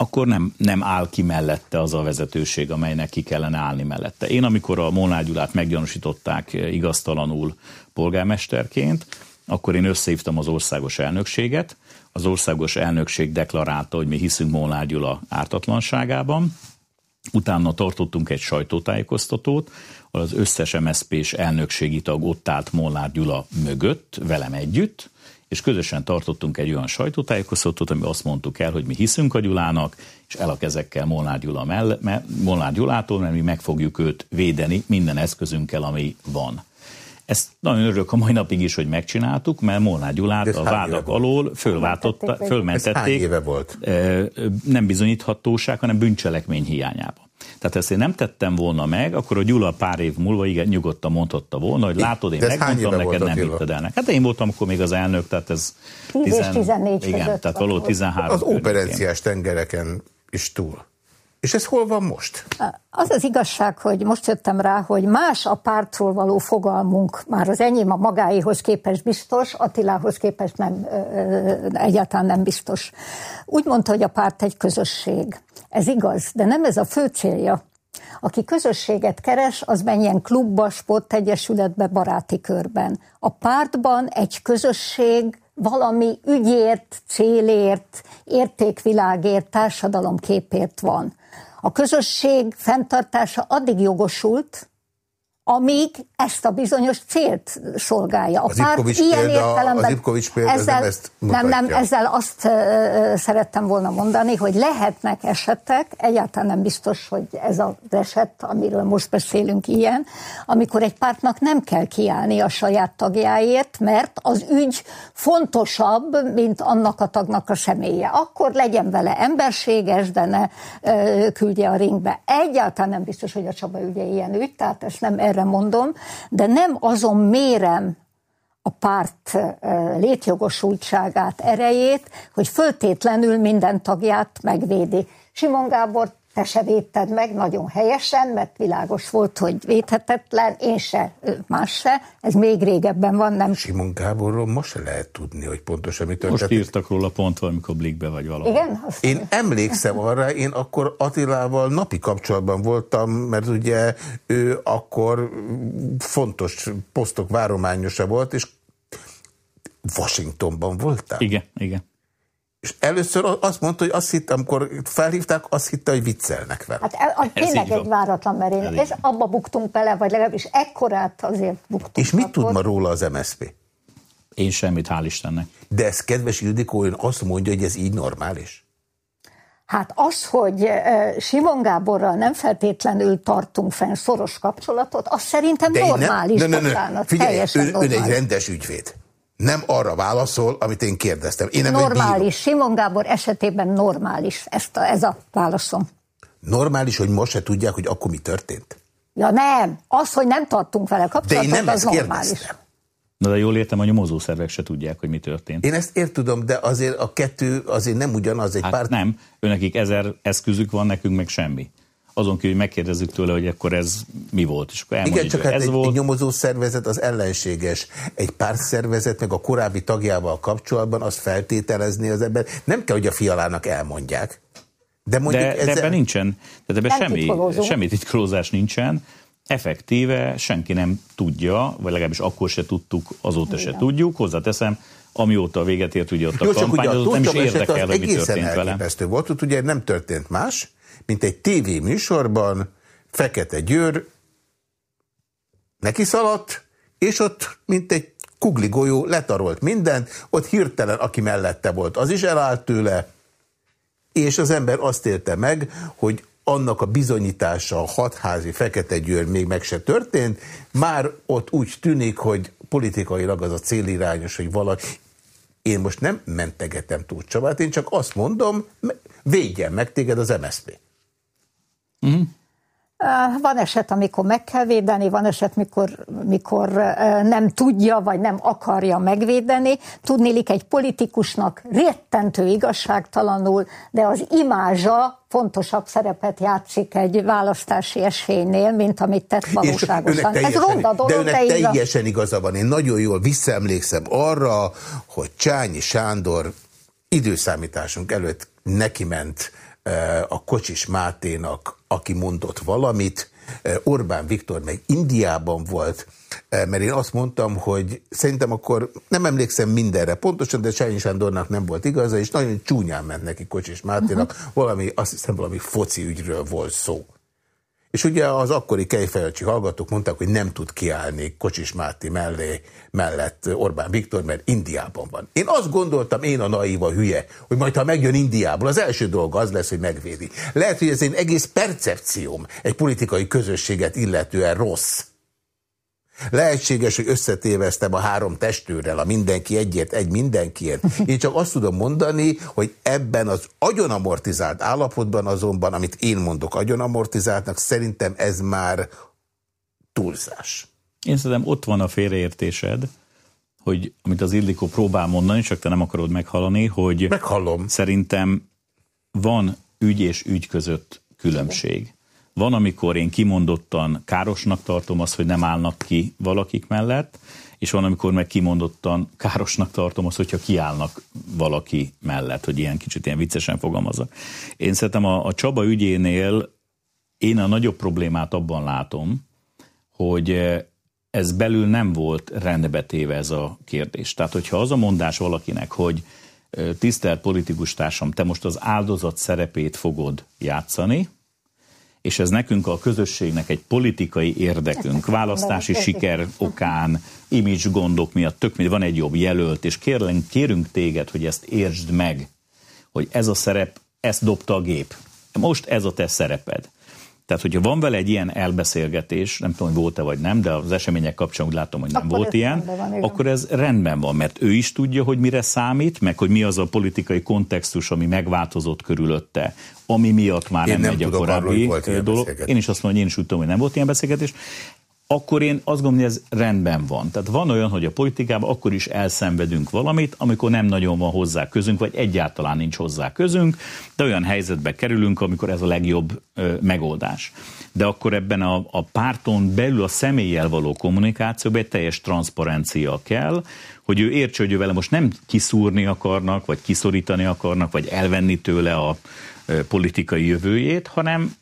akkor nem, nem áll ki mellette az a vezetőség, amelynek ki kellene állni mellette. Én amikor a Molnár Gyulát meggyanúsították igaztalanul polgármesterként, akkor én összehívtam az országos elnökséget, az országos elnökség deklarálta, hogy mi hiszünk Molnár Gyula ártatlanságában, utána tartottunk egy sajtótájékoztatót, az összes MSZP-s elnökségi tag ott állt Molnár Gyula mögött, velem együtt, és közösen tartottunk egy olyan sajtótájékoztatót, ami azt mondtuk el, hogy mi hiszünk a Gyulának, és el a kezekkel Molnár, Gyula mell- Molnár Gyulától, mert mi meg fogjuk őt védeni minden eszközünkkel, ami van. Ezt nagyon örülök a mai napig is, hogy megcsináltuk, mert Molnár Gyulát a vádak alól fölváltotta, fölmentették. Ez hány éve volt? Nem bizonyíthatóság, hanem bűncselekmény hiányában. Tehát ezt én nem tettem volna meg, akkor a Gyula pár év múlva igen, nyugodtan mondhatta volna, hogy látod, én megmondtam neked, nem hitted el. Hát én voltam akkor még az elnök, tehát ez 10 és 14 Igen, tehát való 13. Az operenciás tengereken is túl. És ez hol van most? Az az igazság, hogy most jöttem rá, hogy más a pártról való fogalmunk, már az enyém a magáihoz képest biztos, Attilához képest nem, egyáltalán nem biztos. Úgy mondta, hogy a párt egy közösség. Ez igaz, de nem ez a fő célja. Aki közösséget keres, az menjen klubba, sportegyesületbe, baráti körben. A pártban egy közösség valami ügyért, célért, értékvilágért, társadalomképért van. A közösség fenntartása addig jogosult, amíg ezt a bizonyos célt szolgálja. A az párt ilyen példa, értelemben... Az Ipkovics példa ezzel, nem ezt mutatja. Nem, nem, ezzel azt uh, szerettem volna mondani, hogy lehetnek esetek, egyáltalán nem biztos, hogy ez az eset, amiről most beszélünk ilyen, amikor egy pártnak nem kell kiállni a saját tagjáért, mert az ügy fontosabb, mint annak a tagnak a személye. Akkor legyen vele emberséges, de ne uh, küldje a ringbe. Egyáltalán nem biztos, hogy a Csaba ügye ilyen ügy, tehát ezt nem erre erre mondom, de nem azon mérem a párt létjogosultságát, erejét, hogy föltétlenül minden tagját megvédi. Simon Gábor te se védted meg nagyon helyesen, mert világos volt, hogy védhetetlen, én se, más se. Ez még régebben van, nem? Simon Gáborról most se lehet tudni, hogy pontosan mi történt. Most írtak róla pont valamikor Blikbe vagy valahol. Igen? Azt én emlékszem arra, én akkor Attilával napi kapcsolatban voltam, mert ugye ő akkor fontos posztok várományosa volt, és Washingtonban voltál? Igen, igen. És először azt mondta, hogy azt hitt, amikor felhívták, azt hitte, hogy viccelnek vele. Hát e, a, tényleg egy váratlan merén, és abba buktunk bele, vagy legalábbis ekkorát azért buktunk. És mit tud ma róla az MSZP? Én semmit, hál' Istennek. De ez kedves Ildikó, ön azt mondja, hogy ez így normális? Hát az, hogy Simon Gáborral nem feltétlenül tartunk fenn szoros kapcsolatot, az szerintem De normális. Nem, ne, ne, ne. Figyelj, ön, ön egy rendes ügyvéd nem arra válaszol, amit én kérdeztem. Én nem normális. Simon Gábor esetében normális. Ezt a, ez a válaszom. Normális, hogy most se tudják, hogy akkor mi történt? Ja nem. Az, hogy nem tartunk vele kapcsolatot, de én nem az normális. Kérdeztem. Na de jól értem, hogy a mozószervek se tudják, hogy mi történt. Én ezt ért tudom, de azért a kettő azért nem ugyanaz egy hát párt. nem, őnekik ezer eszközük van, nekünk meg semmi azon kívül, hogy megkérdezzük tőle, hogy akkor ez mi volt. És akkor elmondjuk, Igen, csak hát ez egy, volt. egy nyomozó szervezet az ellenséges. Egy pártszervezet meg a korábbi tagjával kapcsolatban azt feltételezni az ember. Nem kell, hogy a fialának elmondják. De, mondjuk de, ezzel... de ebben nincsen. Tehát ebben semmi, semmi titkolózás nincsen. Effektíve senki nem tudja, vagy legalábbis akkor se tudtuk, azóta Igen. se tudjuk. Hozzáteszem, amióta véget ért ugye ott Jó, a kampány, az nem is érdekel, hogy mi történt vele. volt, ott ugye nem történt más, mint egy tévé műsorban Fekete Győr neki szaladt, és ott, mint egy kugli golyó, letarolt mindent, ott hirtelen, aki mellette volt, az is elállt tőle, és az ember azt élte meg, hogy annak a bizonyítása a hatházi Fekete Győr még meg se történt, már ott úgy tűnik, hogy politikailag az a célirányos, hogy valaki... Én most nem mentegetem túl Csabát, én csak azt mondom, védjen meg téged az MSZP. Mm. Van eset, amikor meg kell védeni, van eset, mikor, mikor nem tudja, vagy nem akarja megvédeni. Tudnélik egy politikusnak rettentő igazságtalanul, de az imázsa fontosabb szerepet játszik egy választási esélynél, mint amit tett valóságosan. Ez ronda dolog, de önnek de teljesen igaza van. Én nagyon jól visszaemlékszem arra, hogy Csányi Sándor időszámításunk előtt neki ment a Kocsis Máténak, aki mondott valamit, Orbán Viktor meg Indiában volt, mert én azt mondtam, hogy szerintem akkor nem emlékszem mindenre pontosan, de Sányi Sándornak nem volt igaza, és nagyon csúnyán ment neki Kocsis Máténak, uh -huh. valami, azt hiszem valami foci ügyről volt szó. És ugye az akkori kejfejlcsi hallgatók mondták, hogy nem tud kiállni Kocsis Máté mellé, mellett Orbán Viktor, mert Indiában van. Én azt gondoltam, én a naíva hülye, hogy majd ha megjön Indiából, az első dolga az lesz, hogy megvédi. Lehet, hogy ez én egész percepcióm egy politikai közösséget illetően rossz. Lehetséges, hogy összetéveztem a három testőrrel, a mindenki egyért, egy mindenkiért. Én csak azt tudom mondani, hogy ebben az agyonamortizált állapotban azonban, amit én mondok agyonamortizáltnak, szerintem ez már túlzás. Én szerintem ott van a félreértésed, hogy amit az Illikó próbál mondani, csak te nem akarod meghallani, hogy Meghallom. szerintem van ügy és ügy között különbség. Van, amikor én kimondottan károsnak tartom azt, hogy nem állnak ki valakik mellett, és van, amikor meg kimondottan károsnak tartom azt, hogyha kiállnak valaki mellett, hogy ilyen kicsit ilyen viccesen fogalmazok. Én szerintem a, a Csaba ügyénél én a nagyobb problémát abban látom, hogy ez belül nem volt rendbetéve ez a kérdés. Tehát, hogyha az a mondás valakinek, hogy tisztelt politikus társam, te most az áldozat szerepét fogod játszani, és ez nekünk a közösségnek egy politikai érdekünk, választási siker okán, image gondok miatt, tök van egy jobb jelölt, és kérlek, kérünk téged, hogy ezt értsd meg, hogy ez a szerep, ezt dobta a gép. Most ez a te szereped. Tehát, hogyha van vele egy ilyen elbeszélgetés, nem tudom, hogy volt-e vagy nem, de az események kapcsán úgy látom, hogy nem akkor volt ilyen, van, akkor ez rendben van, mert ő is tudja, hogy mire számít, meg hogy mi az a politikai kontextus, ami megváltozott körülötte, ami miatt már én nem, nem megy a korábbi arról, dolog. Én is azt mondom, hogy én is úgy tudom, hogy nem volt ilyen beszélgetés akkor én azt gondolom, hogy ez rendben van. Tehát van olyan, hogy a politikában akkor is elszenvedünk valamit, amikor nem nagyon van hozzá közünk, vagy egyáltalán nincs hozzá közünk, de olyan helyzetbe kerülünk, amikor ez a legjobb ö, megoldás. De akkor ebben a, a párton belül a személlyel való kommunikációban egy teljes transzparencia kell, hogy ő értse, hogy ő vele most nem kiszúrni akarnak, vagy kiszorítani akarnak, vagy elvenni tőle a politikai jövőjét, hanem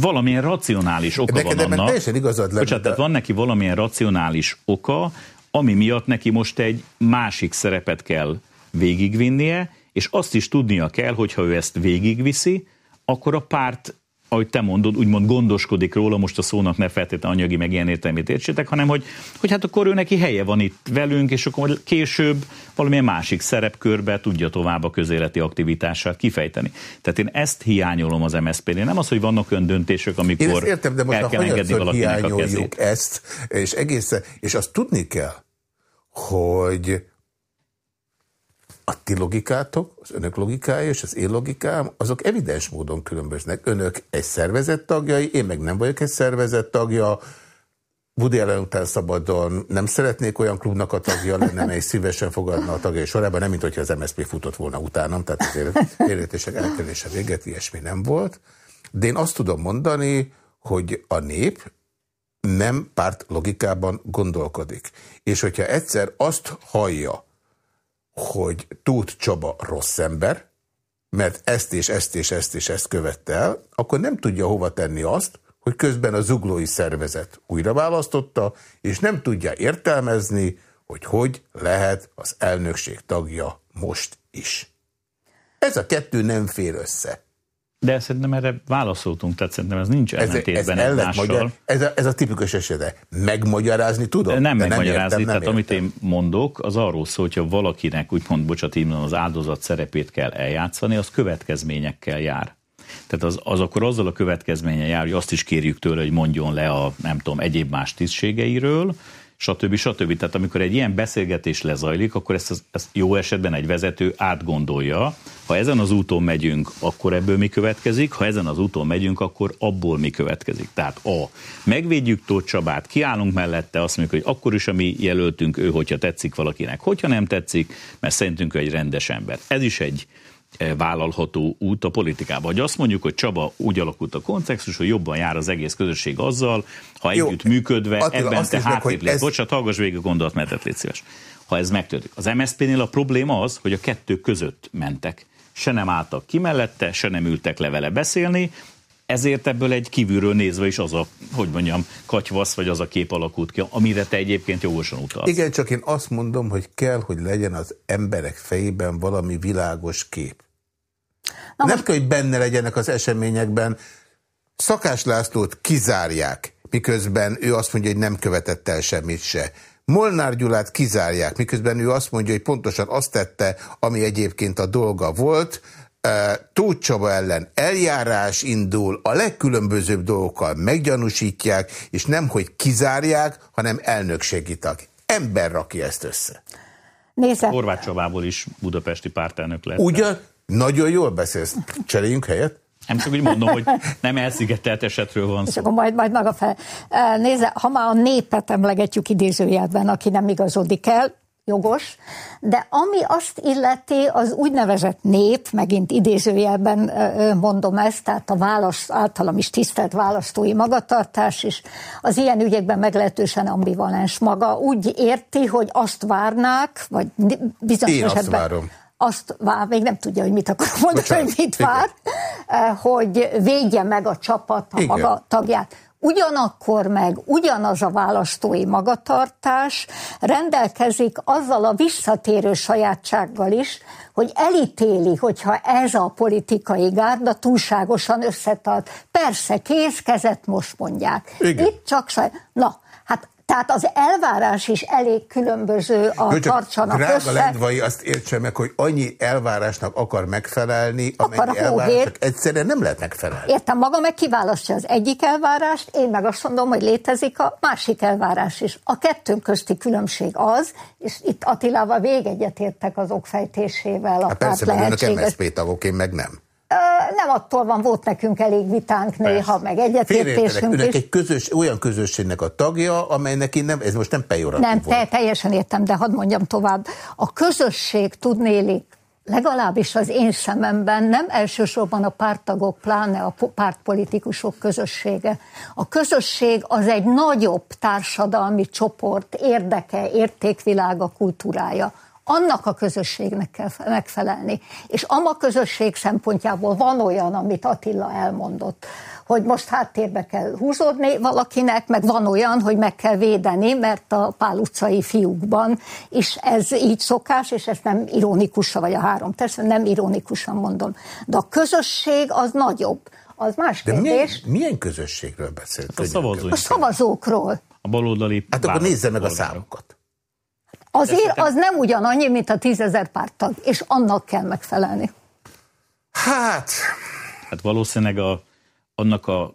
valamilyen racionális oka Neked van annak. teljesen igazad Bocsánat, tehát van neki valamilyen racionális oka, ami miatt neki most egy másik szerepet kell végigvinnie, és azt is tudnia kell, hogyha ő ezt végigviszi, akkor a párt ahogy te mondod, úgymond gondoskodik róla, most a szónak ne feltétlenül anyagi meg ilyen értelmét értsétek, hanem hogy, hogy hát akkor ő neki helye van itt velünk, és akkor később valamilyen másik szerepkörbe tudja tovább a közéleti aktivitását kifejteni. Tehát én ezt hiányolom az MSZP-nél. Nem az, hogy vannak ön döntések, amikor én ezt értem, de most el kell engedni valakinek a kezét. ezt, és egészen, és azt tudni kell, hogy a ti logikátok, az önök logikája és az én logikám, azok evidens módon különböznek. Önök egy szervezet tagjai, én meg nem vagyok egy szervezet tagja, Woody Allen után szabadon nem szeretnék olyan klubnak a tagja lenni, mely szívesen fogadna a tagjai sorában, nem mint hogyha az MSZP futott volna utánam, tehát azért érítések elkerülése véget, ilyesmi nem volt. De én azt tudom mondani, hogy a nép nem párt logikában gondolkodik. És hogyha egyszer azt hallja, hogy Tóth Csaba rossz ember, mert ezt és ezt és ezt és ezt követte el, akkor nem tudja hova tenni azt, hogy közben a zuglói szervezet újra választotta, és nem tudja értelmezni, hogy hogy lehet az elnökség tagja most is. Ez a kettő nem fér össze. De szerintem erre válaszoltunk, tehát szerintem ez nincs ellentétben ez, ez egymással. Magyar, ez, a, ez a tipikus esete. Megmagyarázni tudom? Nem de megmagyarázni, nem értem, tehát nem amit én mondok, az arról szól, hogyha valakinek úgymond, bocsánat, így az áldozat szerepét kell eljátszani, az következményekkel jár. Tehát az, az akkor azzal a következménye jár, hogy azt is kérjük tőle, hogy mondjon le a, nem tudom, egyéb más tisztségeiről, stb. stb. Tehát amikor egy ilyen beszélgetés lezajlik, akkor ezt, ezt jó esetben egy vezető átgondolja. Ha ezen az úton megyünk, akkor ebből mi következik, ha ezen az úton megyünk, akkor abból mi következik. Tehát A. Megvédjük Tóth Csabát, kiállunk mellette, azt mondjuk, hogy akkor is a mi jelöltünk ő, hogyha tetszik valakinek, hogyha nem tetszik, mert szerintünk ő egy rendes ember. Ez is egy vállalható út a politikában. Hogy azt mondjuk, hogy Csaba úgy alakult a kontextus, hogy jobban jár az egész közösség azzal, ha Jó, együtt működve, Attila, ebben te hátrébb ez... Bocsát, hallgass végig a gondolatmenetet, légy szíves. Ha ez megtörténik. Az MSZP-nél a probléma az, hogy a kettő között mentek. Se nem álltak ki mellette, se nem ültek le vele beszélni, ezért ebből egy kívülről nézve is az a, hogy mondjam, katyvasz, vagy az a kép alakult ki, amire te egyébként jogosan utalsz. Igen, csak én azt mondom, hogy kell, hogy legyen az emberek fejében valami világos kép. Na Nem most... kell, hogy benne legyenek az eseményekben. Szakás Lászlót kizárják, miközben ő azt mondja, hogy nem követett el semmit se. Molnár Gyulát kizárják, miközben ő azt mondja, hogy pontosan azt tette, ami egyébként a dolga volt, Tóth Csaba ellen eljárás indul, a legkülönbözőbb dolgokkal meggyanúsítják, és nem, hogy kizárják, hanem elnökségítak. Ember rakja ezt össze. Nézze. Horváth Csabából is budapesti pártelnök lett. Ugyan? Nagyon jól beszélsz. Cseréljünk helyet? Nem csak úgy mondom, hogy nem elszigetelt esetről van szó. És akkor majd, majd maga fel. Nézze, ha már a népet emlegetjük idézőjelben, aki nem igazodik el, jogos, de ami azt illeti, az úgynevezett nép, megint idézőjelben mondom ezt, tehát a válasz, általam is tisztelt választói magatartás is, az ilyen ügyekben meglehetősen ambivalens maga. Úgy érti, hogy azt várnák, vagy bizonyos Én esetben... Azt várom azt vár, még nem tudja, hogy mit akar mondani, Bocsánat, hogy mit vár, igen. hogy védje meg a csapat a igen. maga tagját. Ugyanakkor meg ugyanaz a választói magatartás rendelkezik azzal a visszatérő sajátsággal is, hogy elítéli, hogyha ez a politikai gárda túlságosan összetart. Persze, kész, kezet most mondják. Igen. Itt csak saj... Na, tehát az elvárás is elég különböző a Jó, tartsanak drága össze. Lendvai azt értse meg, hogy annyi elvárásnak akar megfelelni, amennyi elvárásnak egyszerűen nem lehet megfelelni. Értem, maga meg kiválasztja az egyik elvárást, én meg azt mondom, hogy létezik a másik elvárás is. A kettőnk közti különbség az, és itt Attilával végegyet értek az okfejtésével. Hát persze, mert önök MSZP tagok, én meg nem nem attól van, volt nekünk elég vitánk néha, meg egyetértésünk is. egy közös, olyan közösségnek a tagja, amelynek én nem, ez most nem pejoratív Nem, te, teljesen értem, de hadd mondjam tovább. A közösség tudnélik legalábbis az én szememben nem elsősorban a pártagok, pláne a pártpolitikusok közössége. A közösség az egy nagyobb társadalmi csoport érdeke, értékvilága, kultúrája annak a közösségnek kell megfelelni. És a közösség szempontjából van olyan, amit Attila elmondott, hogy most háttérbe kell húzódni valakinek, meg van olyan, hogy meg kell védeni, mert a Pál utcai fiúkban is ez így szokás, és ezt nem ironikusan, vagy a három tesz, nem ironikusan mondom. De a közösség az nagyobb. Az más De kérdés. Milyen, milyen közösségről beszélt? Hát a, a szavazókról. A baloldali. Hát akkor nézze meg a számokat. Azért az nem ugyanannyi, mint a tízezer pártag, és annak kell megfelelni. Hát... Hát valószínűleg a, annak a,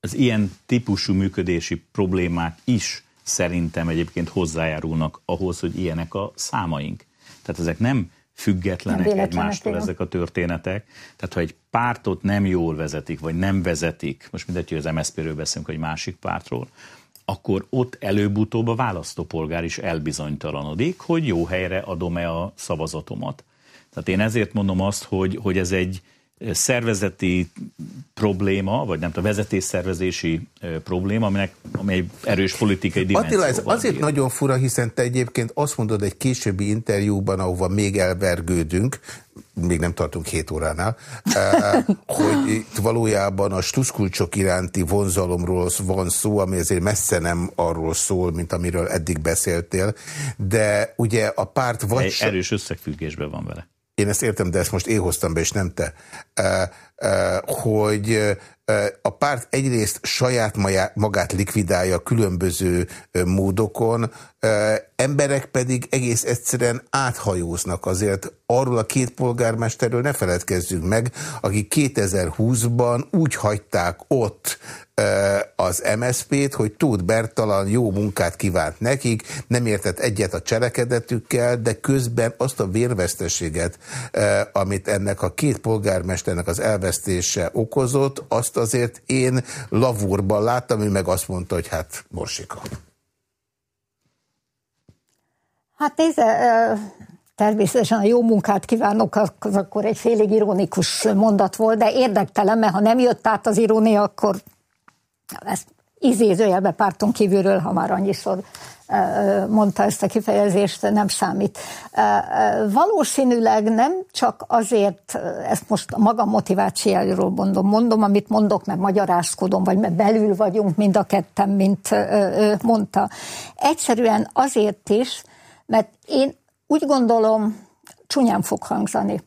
az ilyen típusú működési problémák is szerintem egyébként hozzájárulnak ahhoz, hogy ilyenek a számaink. Tehát ezek nem függetlenek nem egymástól ezek a történetek. Tehát ha egy pártot nem jól vezetik, vagy nem vezetik, most mindegy, hogy az MSZP-ről beszélünk, vagy másik pártról, akkor ott előbb-utóbb a választópolgár is elbizonytalanodik, hogy jó helyre adom-e a szavazatomat. Tehát én ezért mondom azt, hogy, hogy ez egy szervezeti probléma, vagy nem tudom, vezetésszervezési probléma, aminek, ami egy erős politikai dimenzió. Attila, ez azért ír. nagyon fura, hiszen te egyébként azt mondod egy későbbi interjúban, ahova még elvergődünk, még nem tartunk hét óránál, hogy itt valójában a stuszkulcsok iránti vonzalomról van szó, ami azért messze nem arról szól, mint amiről eddig beszéltél, de ugye a párt vagy... Egy erős összefüggésben van vele én ezt értem, de ezt most én hoztam be, és nem te, hogy a párt egyrészt saját magát likvidálja különböző módokon, emberek pedig egész egyszerűen áthajóznak azért arról a két polgármesterről ne feledkezzünk meg, akik 2020-ban úgy hagyták ott az MSZP-t, hogy Tóth Bertalan jó munkát kívánt nekik, nem értett egyet a cselekedetükkel, de közben azt a vérveszteséget, amit ennek a két polgármesternek az elvesztése okozott, azt azért én lavúrban láttam, ő meg azt mondta, hogy hát morsika. Hát nézze, természetesen a jó munkát kívánok, az akkor egy félig ironikus mondat volt, de érdektelen, mert ha nem jött át az irónia, akkor ezt izézőjelbe párton kívülről, ha már annyiszor mondta ezt a kifejezést, nem számít. Valószínűleg nem csak azért, ezt most a maga motivációjáról mondom, mondom, amit mondok, mert magyarázkodom, vagy mert belül vagyunk mind a ketten, mint mondta. Egyszerűen azért is, mert én úgy gondolom, csúnyán fog hangzani,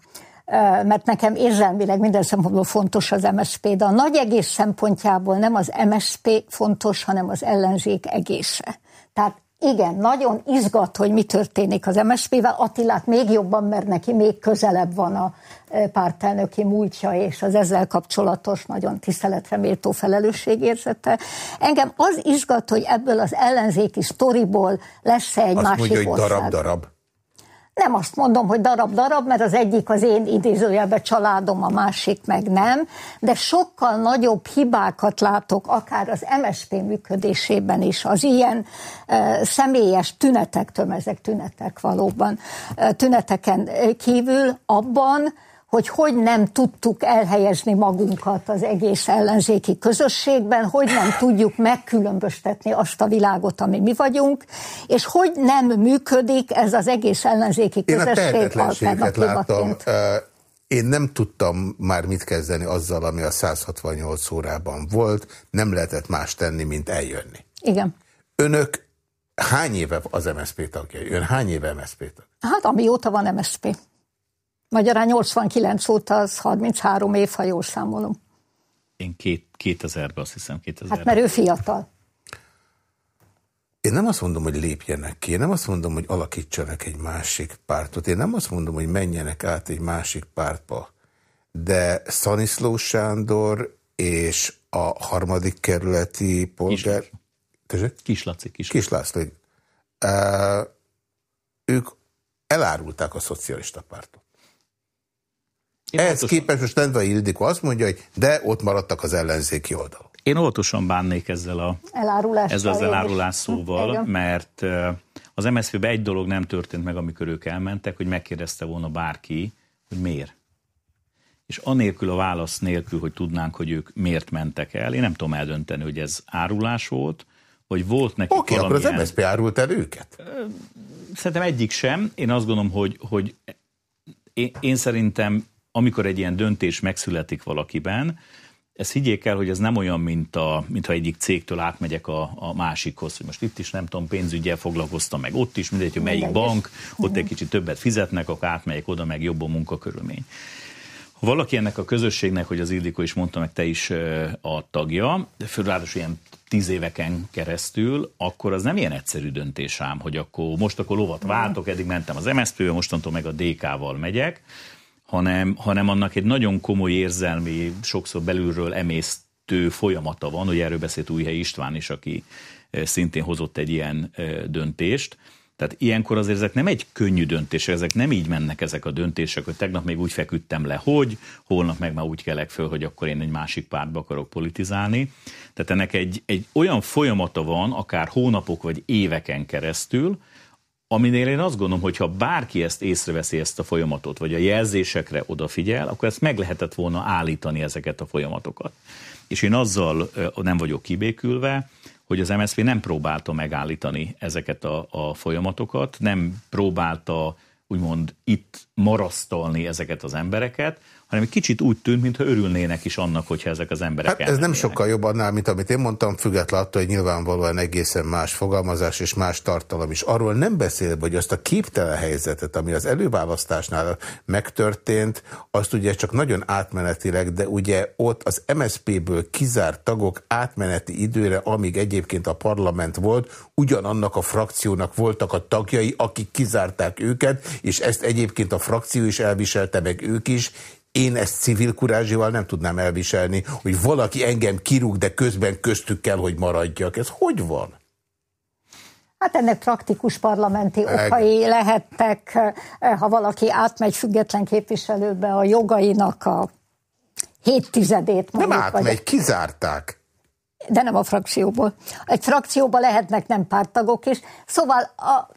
mert nekem érzelmileg minden szempontból fontos az MSP, de a nagy egész szempontjából nem az MSP fontos, hanem az ellenzék egésze. Tehát igen, nagyon izgat, hogy mi történik az MSZP-vel. Attilát még jobban, mert neki még közelebb van a pártelnöki múltja és az ezzel kapcsolatos nagyon tiszteletre méltó felelősségérzete. Engem az izgat, hogy ebből az ellenzéki sztoriból lesz egy Azt másik mondja, hogy darab-darab. Nem azt mondom, hogy darab-darab, mert az egyik az én idézőjelben családom, a másik meg nem, de sokkal nagyobb hibákat látok akár az MSZP működésében is, az ilyen uh, személyes tünetek, ezek tünetek valóban, uh, tüneteken kívül abban, hogy hogy nem tudtuk elhelyezni magunkat az egész ellenzéki közösségben, hogy nem tudjuk megkülönböztetni azt a világot, ami mi vagyunk, és hogy nem működik ez az egész ellenzéki közösség Én a láttam. Én nem tudtam már mit kezdeni azzal, ami a 168 órában volt, nem lehetett más tenni, mint eljönni. Igen. Önök hány éve az MSZP tagja? Ön hány éve MSZP tag? Hát amióta van MSZP. Magyarán 89 óta az 33 év, ha jól számolom. Én két, 2000-ben azt hiszem. 2000 hát mert ő fiatal. Én nem azt mondom, hogy lépjenek ki, én nem azt mondom, hogy alakítsanak egy másik pártot, én nem azt mondom, hogy menjenek át egy másik pártba, de Szaniszló Sándor és a harmadik kerületi polgár... Kislaci. Kislaci. Kislászló. Uh, ők elárulták a szocialista pártot. Ehhez óvatosan... képest most Lendvai Ildikó azt mondja, hogy de ott maradtak az ellenzéki oldal. Én óvatosan bánnék ezzel, a, elárulás ezzel az elárulás szóval, Igen. mert az MSZP-ben egy dolog nem történt meg, amikor ők elmentek, hogy megkérdezte volna bárki, hogy miért. És anélkül a válasz nélkül, hogy tudnánk, hogy ők miért mentek el, én nem tudom eldönteni, hogy ez árulás volt, vagy volt neki Oké, okay, akkor az MSZP árult el őket? Szerintem egyik sem. Én azt gondolom, hogy, hogy én, én szerintem amikor egy ilyen döntés megszületik valakiben, ezt higgyék el, hogy ez nem olyan, mint, a, mint ha egyik cégtől átmegyek a, a másikhoz, hogy most itt is nem tudom, pénzügyel foglalkoztam, meg ott is, mindegy, hogy melyik bank, ott egy kicsit többet fizetnek, akkor átmegyek oda, meg jobb a munkakörülmény. Ha valaki ennek a közösségnek, hogy az Ildikó is mondta, meg te is a tagja, de ráadásul ilyen tíz éveken keresztül, akkor az nem ilyen egyszerű döntés ám, hogy akkor most akkor lovat váltok, eddig mentem az MSZP-vel, mostantól meg a DK-val megyek, hanem, hanem annak egy nagyon komoly érzelmi, sokszor belülről emésztő folyamata van, hogy erről beszélt Újhely István is, aki eh, szintén hozott egy ilyen eh, döntést. Tehát ilyenkor azért ezek nem egy könnyű döntések, ezek nem így mennek ezek a döntések, hogy tegnap még úgy feküdtem le, hogy, holnap meg már úgy kelek föl, hogy akkor én egy másik pártba akarok politizálni. Tehát ennek egy, egy olyan folyamata van, akár hónapok vagy éveken keresztül, Aminél én azt gondolom, hogy ha bárki ezt észreveszi, ezt a folyamatot, vagy a jelzésekre odafigyel, akkor ezt meg lehetett volna állítani ezeket a folyamatokat. És én azzal nem vagyok kibékülve, hogy az MSZP nem próbálta megállítani ezeket a, a folyamatokat, nem próbálta úgymond itt marasztalni ezeket az embereket, hanem egy kicsit úgy tűnt, mintha örülnének is annak, hogyha ezek az emberek Hát ez nem sokkal jobb annál, mint amit én mondtam, függetlenül attól, hogy nyilvánvalóan egészen más fogalmazás és más tartalom is. Arról nem beszél, hogy azt a képtelen helyzetet, ami az előválasztásnál megtörtént, azt ugye csak nagyon átmenetileg, de ugye ott az MSZP-ből kizárt tagok átmeneti időre, amíg egyébként a parlament volt, ugyanannak a frakciónak voltak a tagjai, akik kizárták őket, és ezt egyébként a frakció is elviselte, meg ők is, én ezt civil kurázsival nem tudnám elviselni, hogy valaki engem kirúg, de közben köztük kell, hogy maradjak. Ez hogy van? Hát ennek praktikus parlamenti okai lehettek, ha valaki átmegy független képviselőbe a jogainak a hét tizedét. Mondjuk, nem átmegy, vagy... kizárták. De nem a frakcióból. Egy frakcióban lehetnek nem pártagok is. Szóval a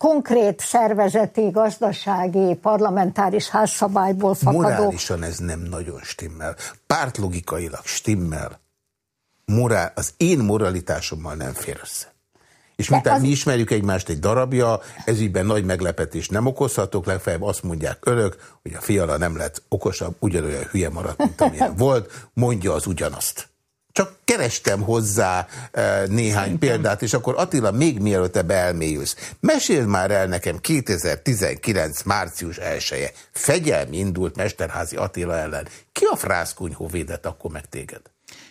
konkrét szervezeti, gazdasági, parlamentáris házszabályból fakadó... Morálisan ez nem nagyon stimmel. Pártlogikailag stimmel. Morál, az én moralitásommal nem fér össze. És miután az... mi ismerjük egymást egy darabja, ezügyben nagy meglepetés nem okozhatok, legfeljebb azt mondják önök, hogy a fiala nem lett okosabb, ugyanolyan hülye maradt, mint amilyen volt, mondja az ugyanazt. Csak kerestem hozzá e, néhány Szerintem. példát, és akkor Attila, még mielőtt te elmélyülsz, meséld már el nekem 2019. március 1-e. Fegyelmi indult Mesterházi Attila ellen. Ki a frászkunyhó védett akkor meg téged?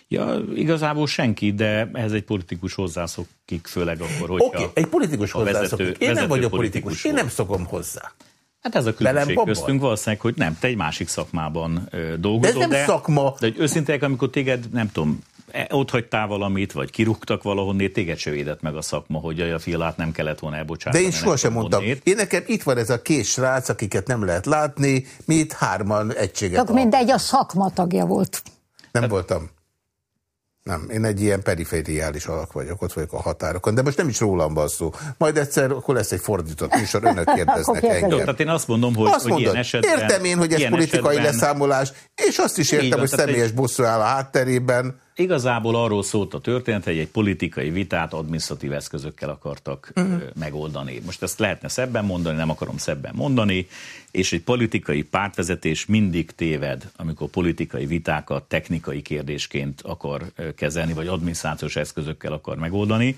Ja, igazából senki, de ez egy politikus hozzászokik, főleg akkor, hogyha... Oké, okay, egy politikus hozzászokik. Én nem vagyok politikus, politikus én nem szokom hozzá. Hát ez a különbség köztünk valószínűleg, hogy nem, te egy másik szakmában ö, dolgozol. De ez nem de, szakma. De hogy őszintén, amikor téged, nem tudom, e, ott hagytál valamit, vagy kirúgtak valahonnét, téged se védett meg a szakma, hogy a fialát nem kellett volna elbocsátani. De én sohasem mondtam. Én nekem itt van ez a két srác, akiket nem lehet látni, mi itt hárman egységet. Csak mindegy, a szakma tagja volt. Nem hát, voltam. Nem, én egy ilyen perifériális alak vagyok, ott vagyok a határokon, de most nem is rólam van szó. Majd egyszer akkor lesz egy fordított műsor, önök kérdeznek engem. Jó, tehát én azt mondom, hogy, azt hogy mondod, ilyen esetben... Értem én, hogy ez politikai esetben, leszámolás, és azt is értem, van, hogy személyes egy... bosszú áll a hátterében. Igazából arról szólt a történet, hogy egy politikai vitát adminisztratív eszközökkel akartak uh-huh. megoldani. Most ezt lehetne szebben mondani, nem akarom szebben mondani, és egy politikai pártvezetés mindig téved, amikor politikai vitákat technikai kérdésként akar kezelni, vagy adminisztrációs eszközökkel akar megoldani.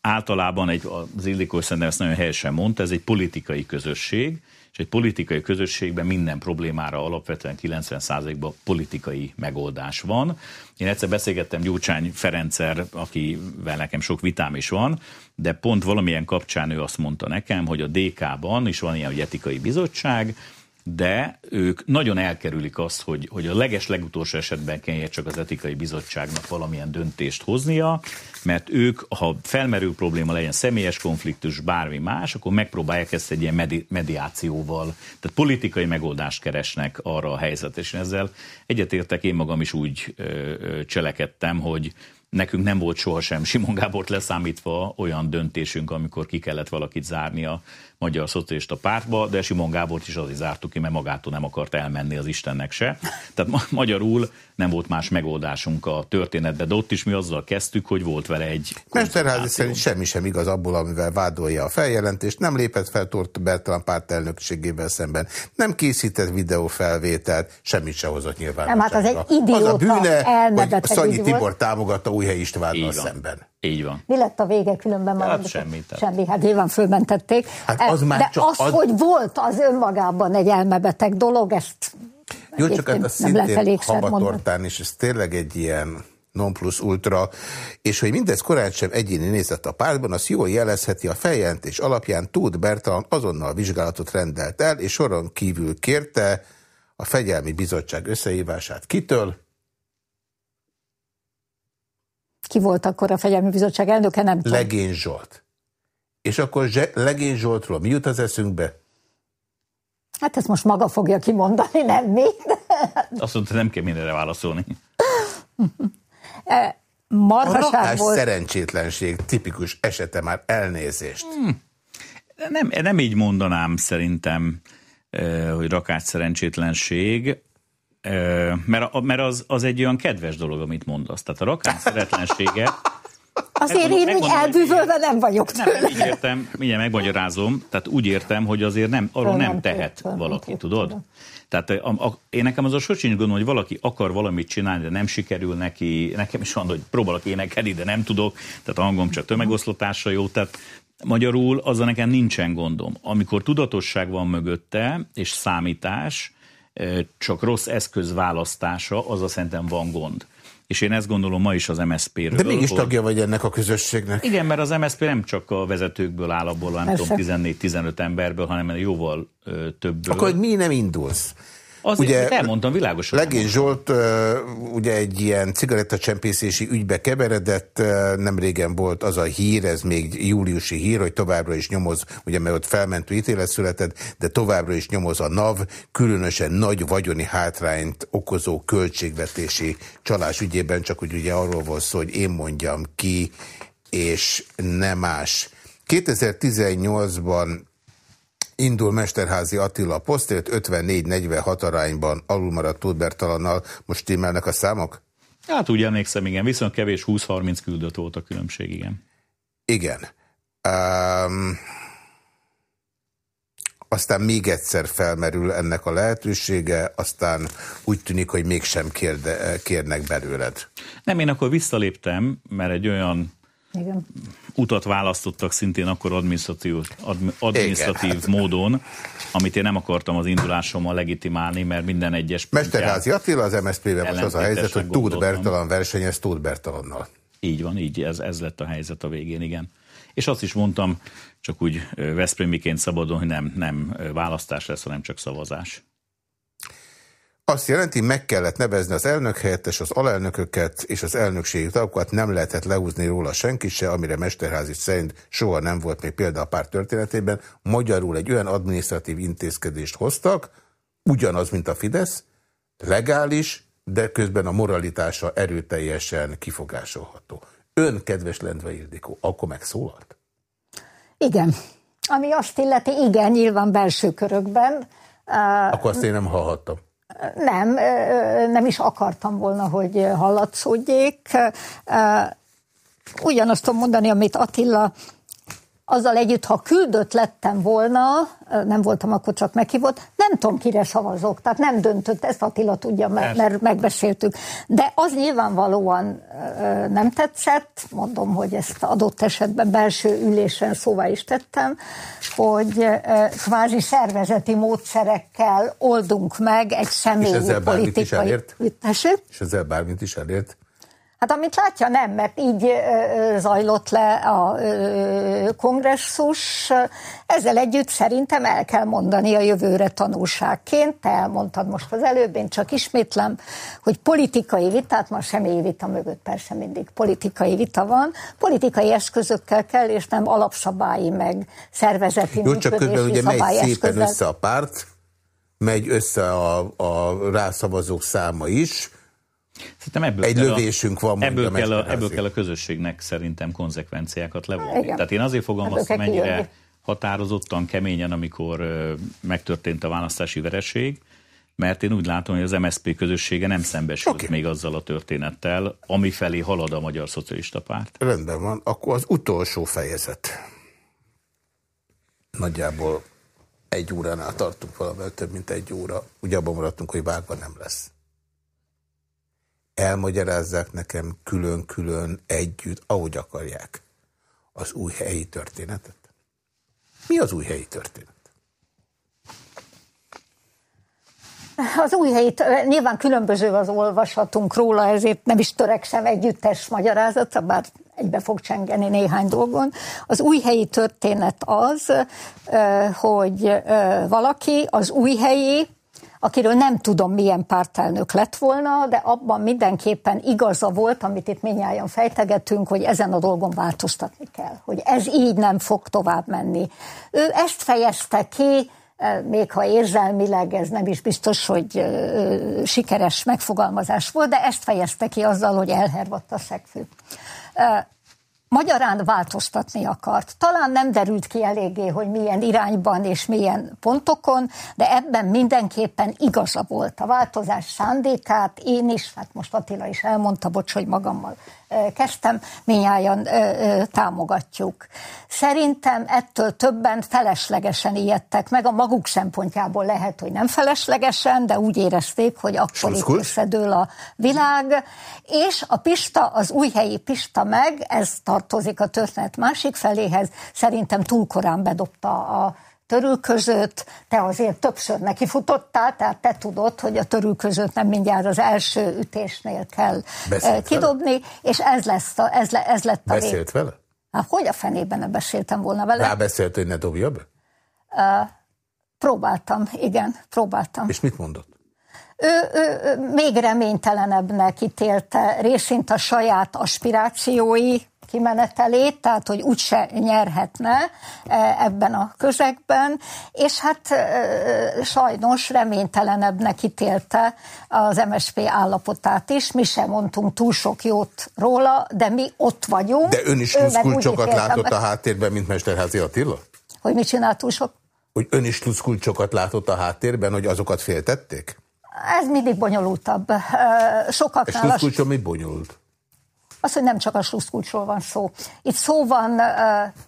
Általában egy, az Ildikó szerintem ezt nagyon helyesen mondta, ez egy politikai közösség, és egy politikai közösségben minden problémára alapvetően 90%-ban politikai megoldás van. Én egyszer beszélgettem Gyurcsány Ferencer, akivel nekem sok vitám is van, de pont valamilyen kapcsán ő azt mondta nekem, hogy a DK-ban is van ilyen, hogy etikai bizottság, de ők nagyon elkerülik azt, hogy, hogy a leges legutolsó esetben kelljen csak az etikai bizottságnak valamilyen döntést hoznia, mert ők, ha felmerül probléma legyen személyes konfliktus, bármi más, akkor megpróbálják ezt egy ilyen medi- mediációval, tehát politikai megoldást keresnek arra a helyzetre, és ezzel egyetértek, én magam is úgy ö, ö, cselekedtem, hogy Nekünk nem volt sohasem Simon Gábort leszámítva olyan döntésünk, amikor ki kellett valakit zárni a Magyar Szocialista Pártba, de Simon Gábort is azért zártuk ki, mert magától nem akart elmenni az Istennek se. Tehát ma- magyarul nem volt más megoldásunk a történetben, de ott is mi azzal kezdtük, hogy volt vele egy Mesterházi szerint semmi sem igaz abból, amivel vádolja a feljelentést, nem lépett fel Tort Bertalan párt elnökségével szemben, nem készített videófelvételt, semmit se hozott nyilván. Nem, hát az egy idióta, Az a bűne, hogy Szanyi Tibor támogatta Újhely Istvánnal szemben. Így van. Mi lett a vége különben? Hát már semmi. Semmi, hát nyilván fölmentették. Hát az már De csak az, az, hogy volt az önmagában egy elmebeteg dolog, ezt jó, csak hát a szintén habatortán, és ez tényleg egy ilyen non plus ultra, és hogy mindez korán sem egyéni nézett a pártban, az jól jelezheti a feljelentés alapján Tóth Bertalan azonnal vizsgálatot rendelt el, és soron kívül kérte a fegyelmi bizottság összehívását. Kitől? Ki volt akkor a fegyelmi bizottság elnöke? Nem tudom. Legény Zsolt. És akkor Legény Zsoltról mi jut az eszünkbe? Hát ezt most maga fogja kimondani, nem mi? Azt mondta, nem kell mindenre válaszolni. E, Marhaság volt... szerencsétlenség tipikus esete már elnézést. Hmm. Nem, nem így mondanám szerintem, e, hogy rakás szerencsétlenség, mert, mert az, az egy olyan kedves dolog, amit mondasz. Tehát a rakás szeretlensége Azért én úgy elbűvölve nem vagyok tőle. Nem, így értem, mindjárt megmagyarázom, tehát úgy értem, hogy azért nem, arról nem, nem tehet nem valaki, nem tudod? Tudom. Tehát a, a, én nekem az a sosincs gondolom, hogy valaki akar valamit csinálni, de nem sikerül neki, nekem is van, hogy próbálok énekelni, de nem tudok, tehát a hangom csak tömegoszlatásra jó, tehát magyarul azzal nekem nincsen gondom. Amikor tudatosság van mögötte, és számítás, csak rossz eszköz választása, az a szerintem van gond. És én ezt gondolom ma is az MSZP-ről. De mégis hogy... tagja vagy ennek a közösségnek. Igen, mert az MSZP nem csak a vezetőkből áll abból, nem tudom, 14-15 emberből, hanem jóval ö, többből. Akkor hogy mi nem indulsz? Azért ugye, elmondtam világosan. Legény Zsolt ugye egy ilyen cigarettacsempészési ügybe keveredett, nem régen volt az a hír, ez még júliusi hír, hogy továbbra is nyomoz, ugye mert ott felmentő ítélet született, de továbbra is nyomoz a NAV, különösen nagy vagyoni hátrányt okozó költségvetési csalás ügyében, csak hogy ugye arról volt szó, hogy én mondjam ki, és nem más. 2018-ban Indul Mesterházi Attila posztért 54-46 arányban alulmaradt Tóth Most tímelnek a számok? Hát úgy emlékszem, igen. Viszont kevés 20-30 küldött volt a különbség, igen. Igen. Um, aztán még egyszer felmerül ennek a lehetősége, aztán úgy tűnik, hogy mégsem kérde, kérnek belőled. Nem, én akkor visszaléptem, mert egy olyan igen. utat választottak szintén akkor adminisztratív, adminisztratív Igen. módon, amit én nem akartam az indulásommal legitimálni, mert minden egyes Mesterházi Attila az MSZP-ben most az a helyzet, hogy Tóth Bertalan versenyez Tóth Bertalannal. Így van, így, ez, ez lett a helyzet a végén, igen. És azt is mondtam, csak úgy Veszprémiként szabadon, hogy nem, nem választás lesz, hanem csak szavazás. Azt jelenti, meg kellett nevezni az elnök helyettes, az alelnököket és az elnökségi tagokat nem lehetett lehúzni róla senki se, amire Mesterházi szerint soha nem volt még példa a párt történetében. Magyarul egy olyan adminisztratív intézkedést hoztak, ugyanaz, mint a Fidesz, legális, de közben a moralitása erőteljesen kifogásolható. Ön, kedves Lendve Ildikó, akkor megszólalt? Igen. Ami azt illeti, igen, nyilván belső körökben. Akkor azt én nem hallhattam. Nem, nem is akartam volna, hogy hallatszódjék. Ugyanazt tudom mondani, amit Attila azzal együtt, ha küldött lettem volna, nem voltam akkor csak meghívott, nem tudom, kire szavazok, tehát nem döntött, ezt Attila tudja, mert, mert megbeszéltük. De az nyilvánvalóan nem tetszett, mondom, hogy ezt adott esetben belső ülésen szóvá is tettem, hogy kvázi szervezeti módszerekkel oldunk meg egy személyi politikai... És ezzel bármit is elért? Hát amit látja, nem, mert így zajlott le a kongresszus. Ezzel együtt szerintem el kell mondani a jövőre tanulságként. Te elmondtad most az előbb, én csak ismétlem, hogy politikai vitát, ma semmi vita mögött persze mindig politikai vita van, politikai eszközökkel kell, és nem alapszabályi meg szervezeti Jó, csak közben ugye megy szépen össze a párt, megy össze a, a rászavazók száma is, Szerintem ebből egy lövésünk van. Ebből kell, a, ebből kell a közösségnek szerintem konzekvenciákat levonni. Igen. Tehát én azért fogalmaztam mennyire kijönni. határozottan, keményen, amikor uh, megtörtént a választási vereség, mert én úgy látom, hogy az MSZP közössége nem szembesült okay. még azzal a történettel, ami felé halad a Magyar Szocialista Párt. Rendben van, akkor az utolsó fejezet. Nagyjából egy óránál tartunk valamivel több, mint egy óra. Ugye abban maradtunk, hogy vágva nem lesz elmagyarázzák nekem külön-külön együtt, ahogy akarják, az új helyi történetet? Mi az új helyi történet? Az új helyi, nyilván különböző az olvasatunk róla, ezért nem is törekszem együttes magyarázatra, bár egybe fog csengeni néhány dolgon. Az új helyi történet az, hogy valaki az új helyi akiről nem tudom, milyen pártelnök lett volna, de abban mindenképpen igaza volt, amit itt minnyáján fejtegetünk, hogy ezen a dolgon változtatni kell, hogy ez így nem fog tovább menni. Ő ezt fejezte ki, eh, még ha érzelmileg ez nem is biztos, hogy eh, sikeres megfogalmazás volt, de ezt fejezte ki azzal, hogy elhervadt a szegfő. Magyarán változtatni akart. Talán nem derült ki eléggé, hogy milyen irányban és milyen pontokon, de ebben mindenképpen igaza volt. A változás szándékát én is, hát most Attila is elmondta, bocs, hogy magammal kezdtem, minnyáján támogatjuk. Szerintem ettől többen feleslegesen ijedtek meg, a maguk szempontjából lehet, hogy nem feleslegesen, de úgy érezték, hogy akkor itt összedől a világ, és a Pista, az újhelyi Pista meg, ez tartozik a történet másik feléhez, szerintem túl korán bedobta a törülközőt, te azért többször nekifutottál, tehát te tudod, hogy a törülközőt nem mindjárt az első ütésnél kell Beszélt kidobni, vele? és ez, lesz a, ez, le, ez lett a Beszélt vég. vele? Hát hogy a fenében ne beszéltem volna vele? Rábeszélt, hogy ne dobja be? Uh, próbáltam, igen, próbáltam. És mit mondott? Ő, ő, ő még reménytelenebbnek ítélte részint a saját aspirációi kimenetelét, tehát hogy úgyse nyerhetne e, ebben a közegben, és hát e, sajnos reménytelenebbnek ítélte az MSP állapotát is. Mi sem mondtunk túl sok jót róla, de mi ott vagyunk. De ön is luszkulcsokat látott a háttérben, mint Mesterházi Attila? Hogy mit csinált túl sok? Hogy ön is luszkulcsokat látott a háttérben, hogy azokat féltették? Ez mindig bonyolultabb. Sokaknál... És luszkulcsom mit bonyolult? Az, hogy nem csak a sluszkulcsról van szó. Itt szó van uh,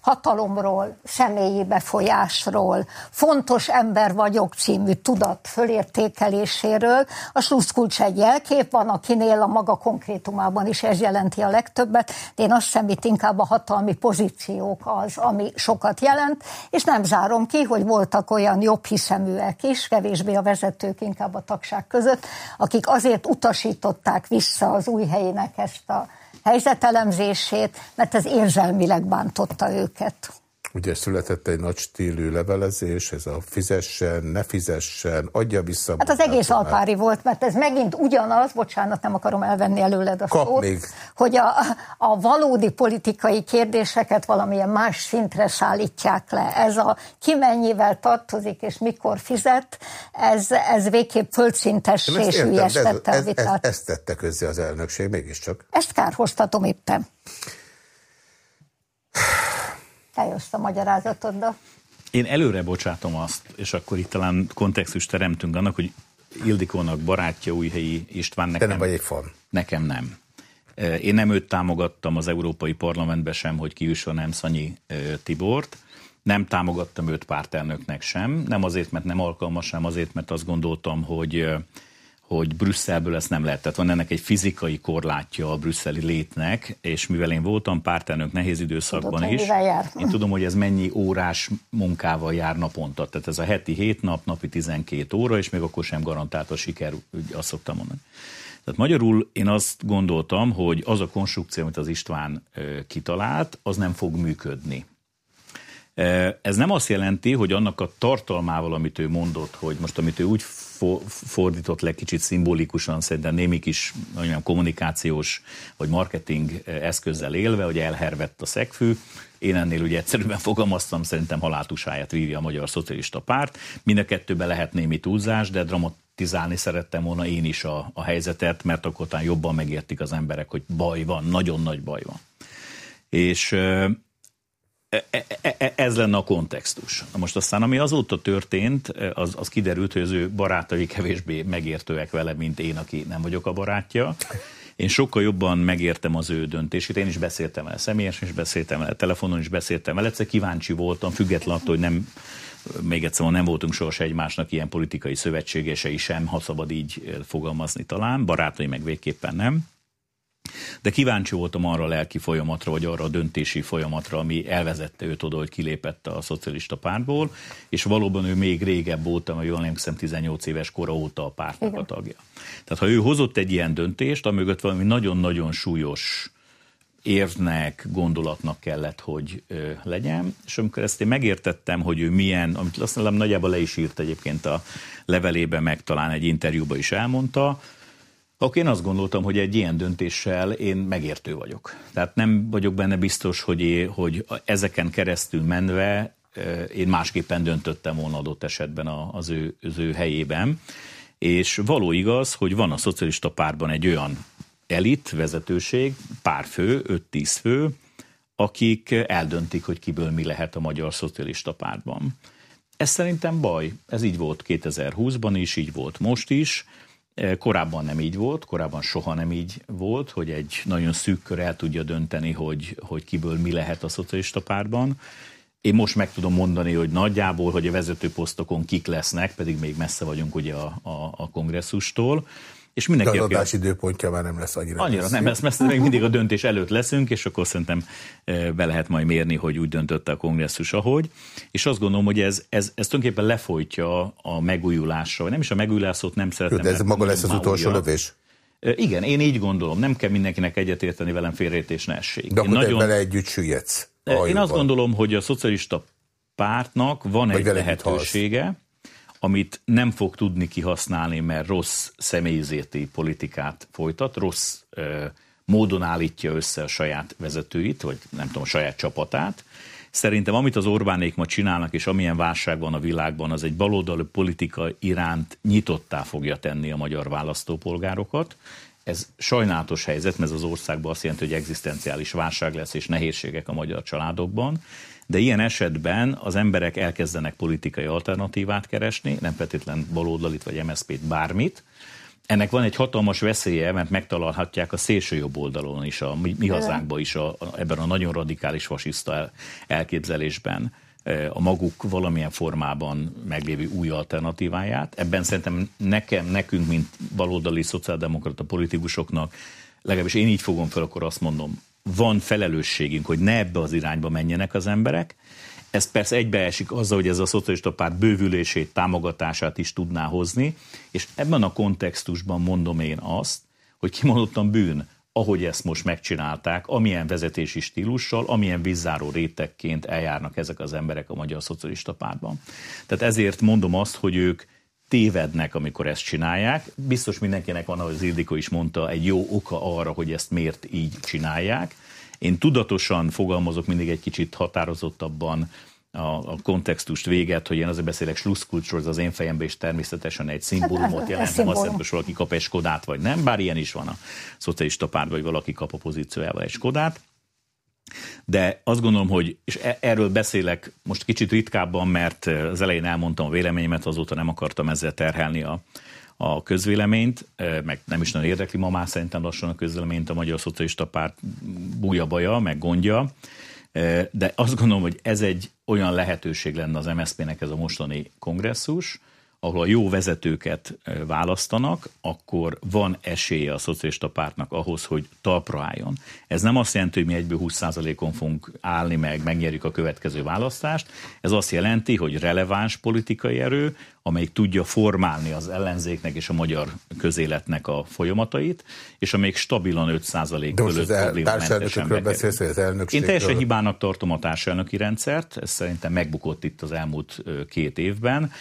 hatalomról, személyi befolyásról, fontos ember vagyok című tudat fölértékeléséről. A sluszkulcs egy jelkép van, akinél a maga konkrétumában is ez jelenti a legtöbbet, de én azt hiszem, itt inkább a hatalmi pozíciók az, ami sokat jelent, és nem zárom ki, hogy voltak olyan jobb hiszeműek is, kevésbé a vezetők, inkább a tagság között, akik azért utasították vissza az új helyének ezt a helyzetelemzését, mert ez érzelmileg bántotta őket. Ugye született egy nagy stílű levelezés, ez a fizessen, ne fizessen, adja vissza. Hát az egész alpári volt, mert ez megint ugyanaz, bocsánat, nem akarom elvenni előled a Kap szót, még. hogy a, a valódi politikai kérdéseket valamilyen más szintre szállítják le. Ez a ki mennyivel tartozik és mikor fizet, ez, ez végképp földszintes és hülyestette a vitát. Ez, ez, ezt tette közzé az elnökség mégiscsak. Ezt kárhoztatom éppen. Eljössz a magyarázatoddal. Én előre bocsátom azt, és akkor itt talán kontextus teremtünk annak, hogy Ildikónak barátja Újhelyi István nekem. Te nem vagy egy fan. Nekem nem. Én nem őt támogattam az Európai Parlamentbe sem, hogy kiüssön nem Szanyi Tibort. Nem támogattam őt pártelnöknek sem. Nem azért, mert nem alkalmas, hanem azért, mert azt gondoltam, hogy hogy Brüsszelből ezt nem lehet. Tehát van ennek egy fizikai korlátja a brüsszeli létnek, és mivel én voltam pártelnök nehéz időszakban Tudod, is, én tudom, hogy ez mennyi órás munkával jár naponta. Tehát ez a heti 7 nap, napi 12 óra, és még akkor sem garantált a siker, úgy azt szoktam mondani. Tehát magyarul én azt gondoltam, hogy az a konstrukció, amit az István kitalált, az nem fog működni. Ez nem azt jelenti, hogy annak a tartalmával, amit ő mondott, hogy most amit ő úgy fordított le kicsit szimbolikusan, szerintem némi kis mondjam, kommunikációs vagy marketing eszközzel élve, hogy elhervett a szegfű. Én ennél ugye egyszerűen fogalmaztam, szerintem haláltusáját vívja a Magyar Szocialista Párt. Mind a kettőben lehet némi túlzás, de dramatizálni szerettem volna én is a, a helyzetet, mert akkor jobban megértik az emberek, hogy baj van, nagyon nagy baj van. És E, e, e, ez lenne a kontextus. Most aztán, ami azóta történt, az, az kiderült, hogy az ő barátai kevésbé megértőek vele, mint én, aki nem vagyok a barátja. Én sokkal jobban megértem az ő döntését. Én is beszéltem vele személyesen, is beszéltem vele telefonon, is beszéltem vele. Egyszer kíváncsi voltam, függetlenül attól, hogy nem, még egyszer nem voltunk sohasem egymásnak ilyen politikai szövetségesei sem, ha szabad így fogalmazni talán, barátai meg végképpen nem. De kíváncsi voltam arra a lelki folyamatra, vagy arra a döntési folyamatra, ami elvezette őt oda, hogy kilépett a szocialista pártból, és valóban ő még régebb volt, mert jól emlékszem, 18 éves kora óta a pártnak Igen. a tagja. Tehát ha ő hozott egy ilyen döntést, amögött valami nagyon-nagyon súlyos érvnek, gondolatnak kellett, hogy ö, legyen, és amikor ezt én megértettem, hogy ő milyen, amit azt mondom, nagyjából le is írt egyébként a levelében, meg talán egy interjúban is elmondta, akkor én azt gondoltam, hogy egy ilyen döntéssel én megértő vagyok. Tehát nem vagyok benne biztos, hogy, én, hogy ezeken keresztül menve én másképpen döntöttem volna adott esetben az ő, az ő helyében. És való igaz, hogy van a szocialista pártban egy olyan elit, vezetőség, pár fő, 5-10 fő, akik eldöntik, hogy kiből mi lehet a Magyar Szocialista Pártban. Ez szerintem baj. Ez így volt 2020-ban is, így volt most is. Korábban nem így volt, korábban soha nem így volt, hogy egy nagyon szűk kör el tudja dönteni, hogy, hogy kiből mi lehet a szocialista pártban. Én most meg tudom mondani, hogy nagyjából, hogy a vezető posztokon kik lesznek, pedig még messze vagyunk ugye a, a, a kongresszustól. És mindenki, De az adás időpontja már nem lesz annyira. Annyira messze. nem lesz messze, még mindig a döntés előtt leszünk, és akkor szerintem be lehet majd mérni, hogy úgy döntötte a kongresszus, ahogy. És azt gondolom, hogy ez, ez, ez tulajdonképpen lefolytja a megújulásra, nem is a megújulásot nem szeretem. De ez maga lesz az utolsó lövés? Igen, én így gondolom. Nem kell mindenkinek egyetérteni velem félrejtés ne essék. De akkor nagyon... vele együtt süllyedsz. Én azt gondolom, hogy a szocialista pártnak van Vagy egy lehetősége, amit nem fog tudni kihasználni, mert rossz személyzéti politikát folytat, rossz ö, módon állítja össze a saját vezetőit, vagy nem tudom, a saját csapatát. Szerintem amit az Orbánék ma csinálnak, és amilyen válság van a világban, az egy baloldali politika iránt nyitottá fogja tenni a magyar választópolgárokat. Ez sajnálatos helyzet, mert ez az országban azt jelenti, hogy egzisztenciális válság lesz és nehézségek a magyar családokban de ilyen esetben az emberek elkezdenek politikai alternatívát keresni, nem feltétlen baloldalit vagy MSZP-t, bármit, ennek van egy hatalmas veszélye, mert megtalálhatják a szélső jobb oldalon is, a mi, mi hazánkban is, a, a, ebben a nagyon radikális fasiszta elképzelésben e, a maguk valamilyen formában meglévő új alternatíváját. Ebben szerintem nekem, nekünk, mint baloldali szociáldemokrata politikusoknak, legalábbis én így fogom fel, akkor azt mondom, van felelősségünk, hogy ne ebbe az irányba menjenek az emberek. Ez persze egybeesik azzal, hogy ez a szocialista párt bővülését, támogatását is tudná hozni, és ebben a kontextusban mondom én azt, hogy kimondottan bűn, ahogy ezt most megcsinálták, amilyen vezetési stílussal, amilyen vízzáró rétegként eljárnak ezek az emberek a Magyar Szocialista Pártban. Tehát ezért mondom azt, hogy ők tévednek, amikor ezt csinálják. Biztos mindenkinek van, ahogy az Ildikó is mondta, egy jó oka arra, hogy ezt miért így csinálják. Én tudatosan fogalmazok mindig egy kicsit határozottabban a, a kontextust véget, hogy én azért beszélek slusszkulcsról, az én fejemben is természetesen egy szimbólumot hát, jelent, nem azt hogy valaki kap egy skodát, vagy nem, bár ilyen is van a szocialista pártban, hogy valaki kap a pozíciójával egy skodát. De azt gondolom, hogy, és e- erről beszélek most kicsit ritkábban, mert az elején elmondtam a véleményemet, azóta nem akartam ezzel terhelni a, a közvéleményt, meg nem is nagyon érdekli ma már szerintem lassan a közvéleményt a Magyar Szocialista Párt búja baja, meg gondja, de azt gondolom, hogy ez egy olyan lehetőség lenne az MSZP-nek ez a mostani kongresszus, ahol a jó vezetőket választanak, akkor van esélye a szocialista pártnak ahhoz, hogy talpra álljon. Ez nem azt jelenti, hogy mi egyből 20%-on fogunk állni meg, megnyerjük a következő választást. Ez azt jelenti, hogy releváns politikai erő, amelyik tudja formálni az ellenzéknek és a magyar közéletnek a folyamatait, és amelyik stabilan 5% De most az el, beszélsz, hogy az elnökségről... Én teljesen hibának tartom a társelnöki rendszert, ez szerintem megbukott itt az elmúlt két évben,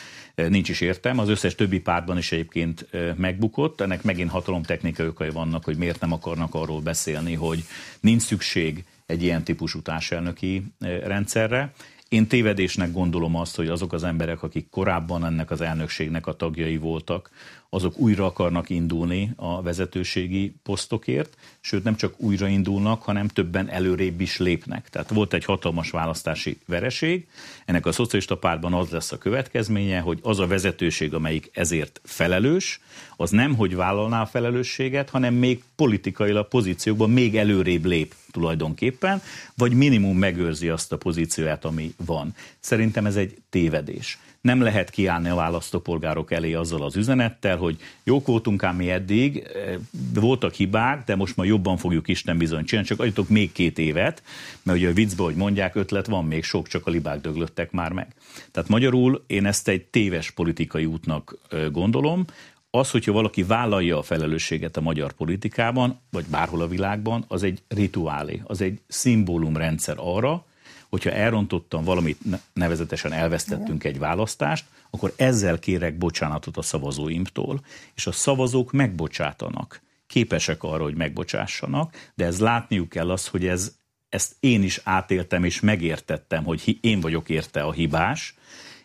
nincs is értem. Az összes többi pártban is egyébként megbukott. Ennek megint hatalomtechnikai okai vannak, hogy miért nem akarnak arról beszélni, hogy nincs szükség egy ilyen típusú társelnöki rendszerre. Én tévedésnek gondolom azt, hogy azok az emberek, akik korábban ennek az elnökségnek a tagjai voltak, azok újra akarnak indulni a vezetőségi posztokért, sőt nem csak újraindulnak, hanem többen előrébb is lépnek. Tehát volt egy hatalmas választási vereség, ennek a szocialista pártban az lesz a következménye, hogy az a vezetőség, amelyik ezért felelős, az nem, hogy vállalná a felelősséget, hanem még politikailag pozíciókban még előrébb lép tulajdonképpen, vagy minimum megőrzi azt a pozícióját, ami van. Szerintem ez egy tévedés nem lehet kiállni a választópolgárok elé azzal az üzenettel, hogy jók voltunk ám mi eddig, eh, voltak hibák, de most már jobban fogjuk Isten bizony csinálni, csak adjatok még két évet, mert ugye a viccben, hogy mondják, ötlet van még sok, csak a libák döglöttek már meg. Tehát magyarul én ezt egy téves politikai útnak gondolom, az, hogyha valaki vállalja a felelősséget a magyar politikában, vagy bárhol a világban, az egy rituálé, az egy szimbólumrendszer arra, hogyha elrontottam valamit, nevezetesen elvesztettünk egy választást, akkor ezzel kérek bocsánatot a szavazóimtól, és a szavazók megbocsátanak. Képesek arra, hogy megbocsássanak, de ez látniuk kell az, hogy ez, ezt én is átéltem és megértettem, hogy én vagyok érte a hibás,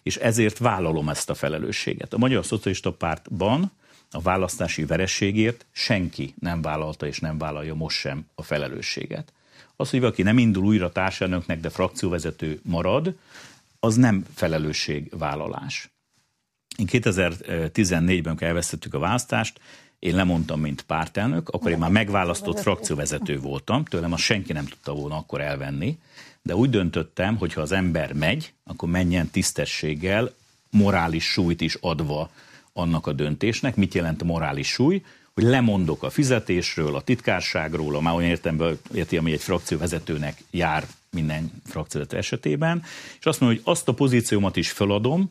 és ezért vállalom ezt a felelősséget. A Magyar Szocialista Pártban a választási verességért senki nem vállalta és nem vállalja most sem a felelősséget Az, hogy valaki nem indul újra társelnöknek, de frakcióvezető marad, az nem felelősségvállalás. Én 2014-ben, amikor elvesztettük a választást, én lemondtam, mint pártelnök, akkor én már megválasztott frakcióvezető voltam, tőlem azt senki nem tudta volna akkor elvenni, de úgy döntöttem, hogy ha az ember megy, akkor menjen tisztességgel, morális súlyt is adva annak a döntésnek. Mit jelent morális súly? Hogy lemondok a fizetésről, a titkárságról, a már olyan értem, érti, ami egy frakcióvezetőnek jár minden frakcióvezető esetében, és azt mondom, hogy azt a pozíciómat is feladom,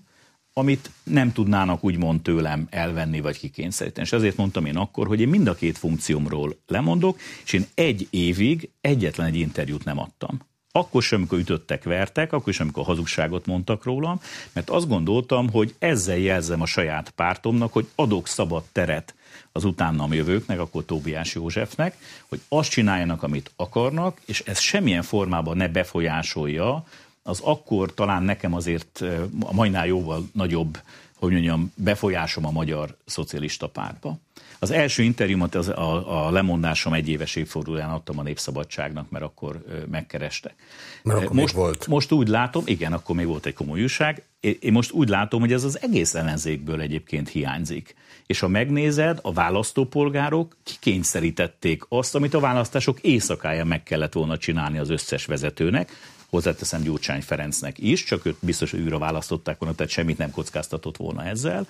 amit nem tudnának úgymond tőlem elvenni vagy kikényszeríteni. És ezért mondtam én akkor, hogy én mind a két funkciómról lemondok, és én egy évig egyetlen egy interjút nem adtam. Akkor sem, amikor ütöttek, vertek, akkor sem, amikor hazugságot mondtak rólam, mert azt gondoltam, hogy ezzel jelzem a saját pártomnak, hogy adok szabad teret az utánam jövőknek, akkor Tóbiás Józsefnek, hogy azt csináljanak, amit akarnak, és ez semmilyen formában ne befolyásolja az akkor talán nekem azért a mainál jóval nagyobb, hogy mondjam, befolyásom a magyar szocialista pártba. Az első interjúmat az, a, a lemondásom egy éves évfordulóján adtam a Népszabadságnak, mert akkor megkerestek. Mert akkor most, volt. most úgy látom, igen, akkor még volt egy komoly újság, én most úgy látom, hogy ez az egész ellenzékből egyébként hiányzik. És ha megnézed, a választópolgárok kikényszerítették azt, amit a választások éjszakáján meg kellett volna csinálni az összes vezetőnek, hozzáteszem Gyurcsány Ferencnek is, csak őt biztos, hogy újra választották volna, tehát semmit nem kockáztatott volna ezzel.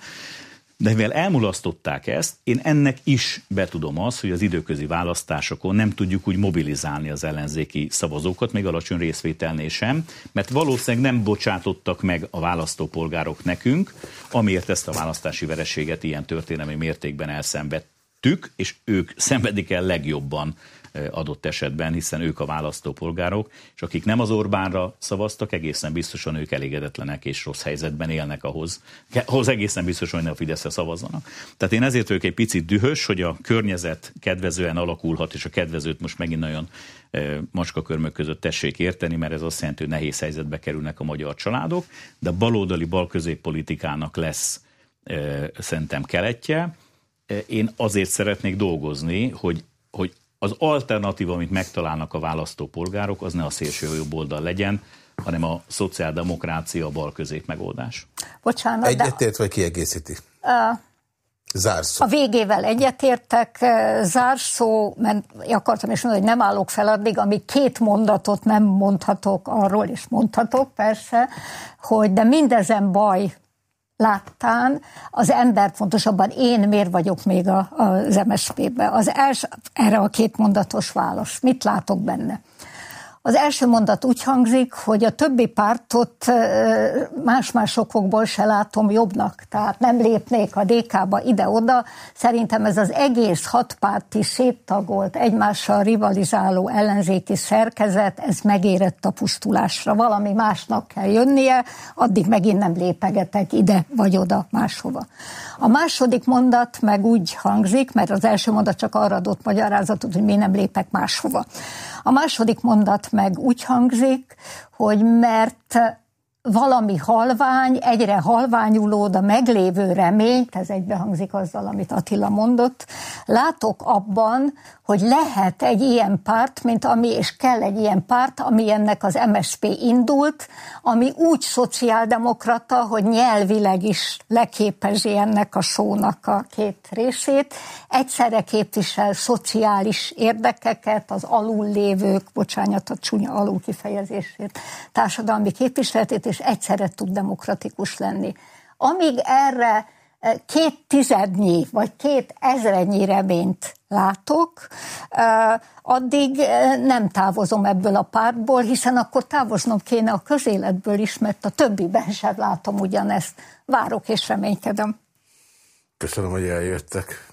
De mivel elmulasztották ezt, én ennek is betudom azt, hogy az időközi választásokon nem tudjuk úgy mobilizálni az ellenzéki szavazókat, még alacsony részvételnél sem, mert valószínűleg nem bocsátottak meg a választópolgárok nekünk, amiért ezt a választási vereséget ilyen történelmi mértékben elszenvedtük, és ők szenvedik el legjobban adott esetben, hiszen ők a választópolgárok, és akik nem az Orbánra szavaztak, egészen biztosan ők elégedetlenek és rossz helyzetben élnek ahhoz, ahhoz egészen biztosan, hogy ne a Fideszre szavazzanak. Tehát én ezért vagyok egy picit dühös, hogy a környezet kedvezően alakulhat, és a kedvezőt most megint nagyon macskakörmök között tessék érteni, mert ez azt jelenti, hogy nehéz helyzetbe kerülnek a magyar családok, de a baloldali balközéppolitikának lesz szerintem keletje. Én azért szeretnék dolgozni, hogy, hogy az alternatíva, amit megtalálnak a választópolgárok, az ne a szélső jobb oldal legyen, hanem a szociáldemokrácia, a bal közép megoldás. Bocsánat, Egyetért vagy kiegészíti? Uh, Zárszó. A végével egyetértek, zárszó, mert akartam is mondani, hogy nem állok fel addig, amíg két mondatot nem mondhatok arról, is mondhatok persze, hogy de mindezen baj láttán az ember, pontosabban én miért vagyok még a, az MSZP-be. Az első, erre a két mondatos válasz. Mit látok benne? Az első mondat úgy hangzik, hogy a többi pártot más-más okokból se látom jobbnak, tehát nem lépnék a DK-ba ide-oda. Szerintem ez az egész hatpárti széttagolt, egymással rivalizáló ellenzéki szerkezet, ez megérett a pusztulásra. Valami másnak kell jönnie, addig megint nem lépegetek ide vagy oda máshova. A második mondat meg úgy hangzik, mert az első mondat csak arra adott magyarázatot, hogy mi nem lépek máshova. A második mondat meg úgy hangzik, hogy mert valami halvány, egyre halványulód a meglévő reményt, ez egybehangzik azzal, amit Attila mondott, látok abban, hogy lehet egy ilyen párt, mint ami, és kell egy ilyen párt, ami ennek az MSP indult, ami úgy szociáldemokrata, hogy nyelvileg is leképezi ennek a sónak a két részét, egyszerre képvisel szociális érdekeket, az alul lévők, bocsánat a csúnya alul kifejezését, társadalmi képviseletét, és egyszerre tud demokratikus lenni. Amíg erre eh, két tizednyi, vagy két ezrednyi reményt látok, eh, addig eh, nem távozom ebből a pártból, hiszen akkor távoznom kéne a közéletből is, mert a többiben sem látom ugyanezt. Várok és reménykedem. Köszönöm, hogy eljöttek.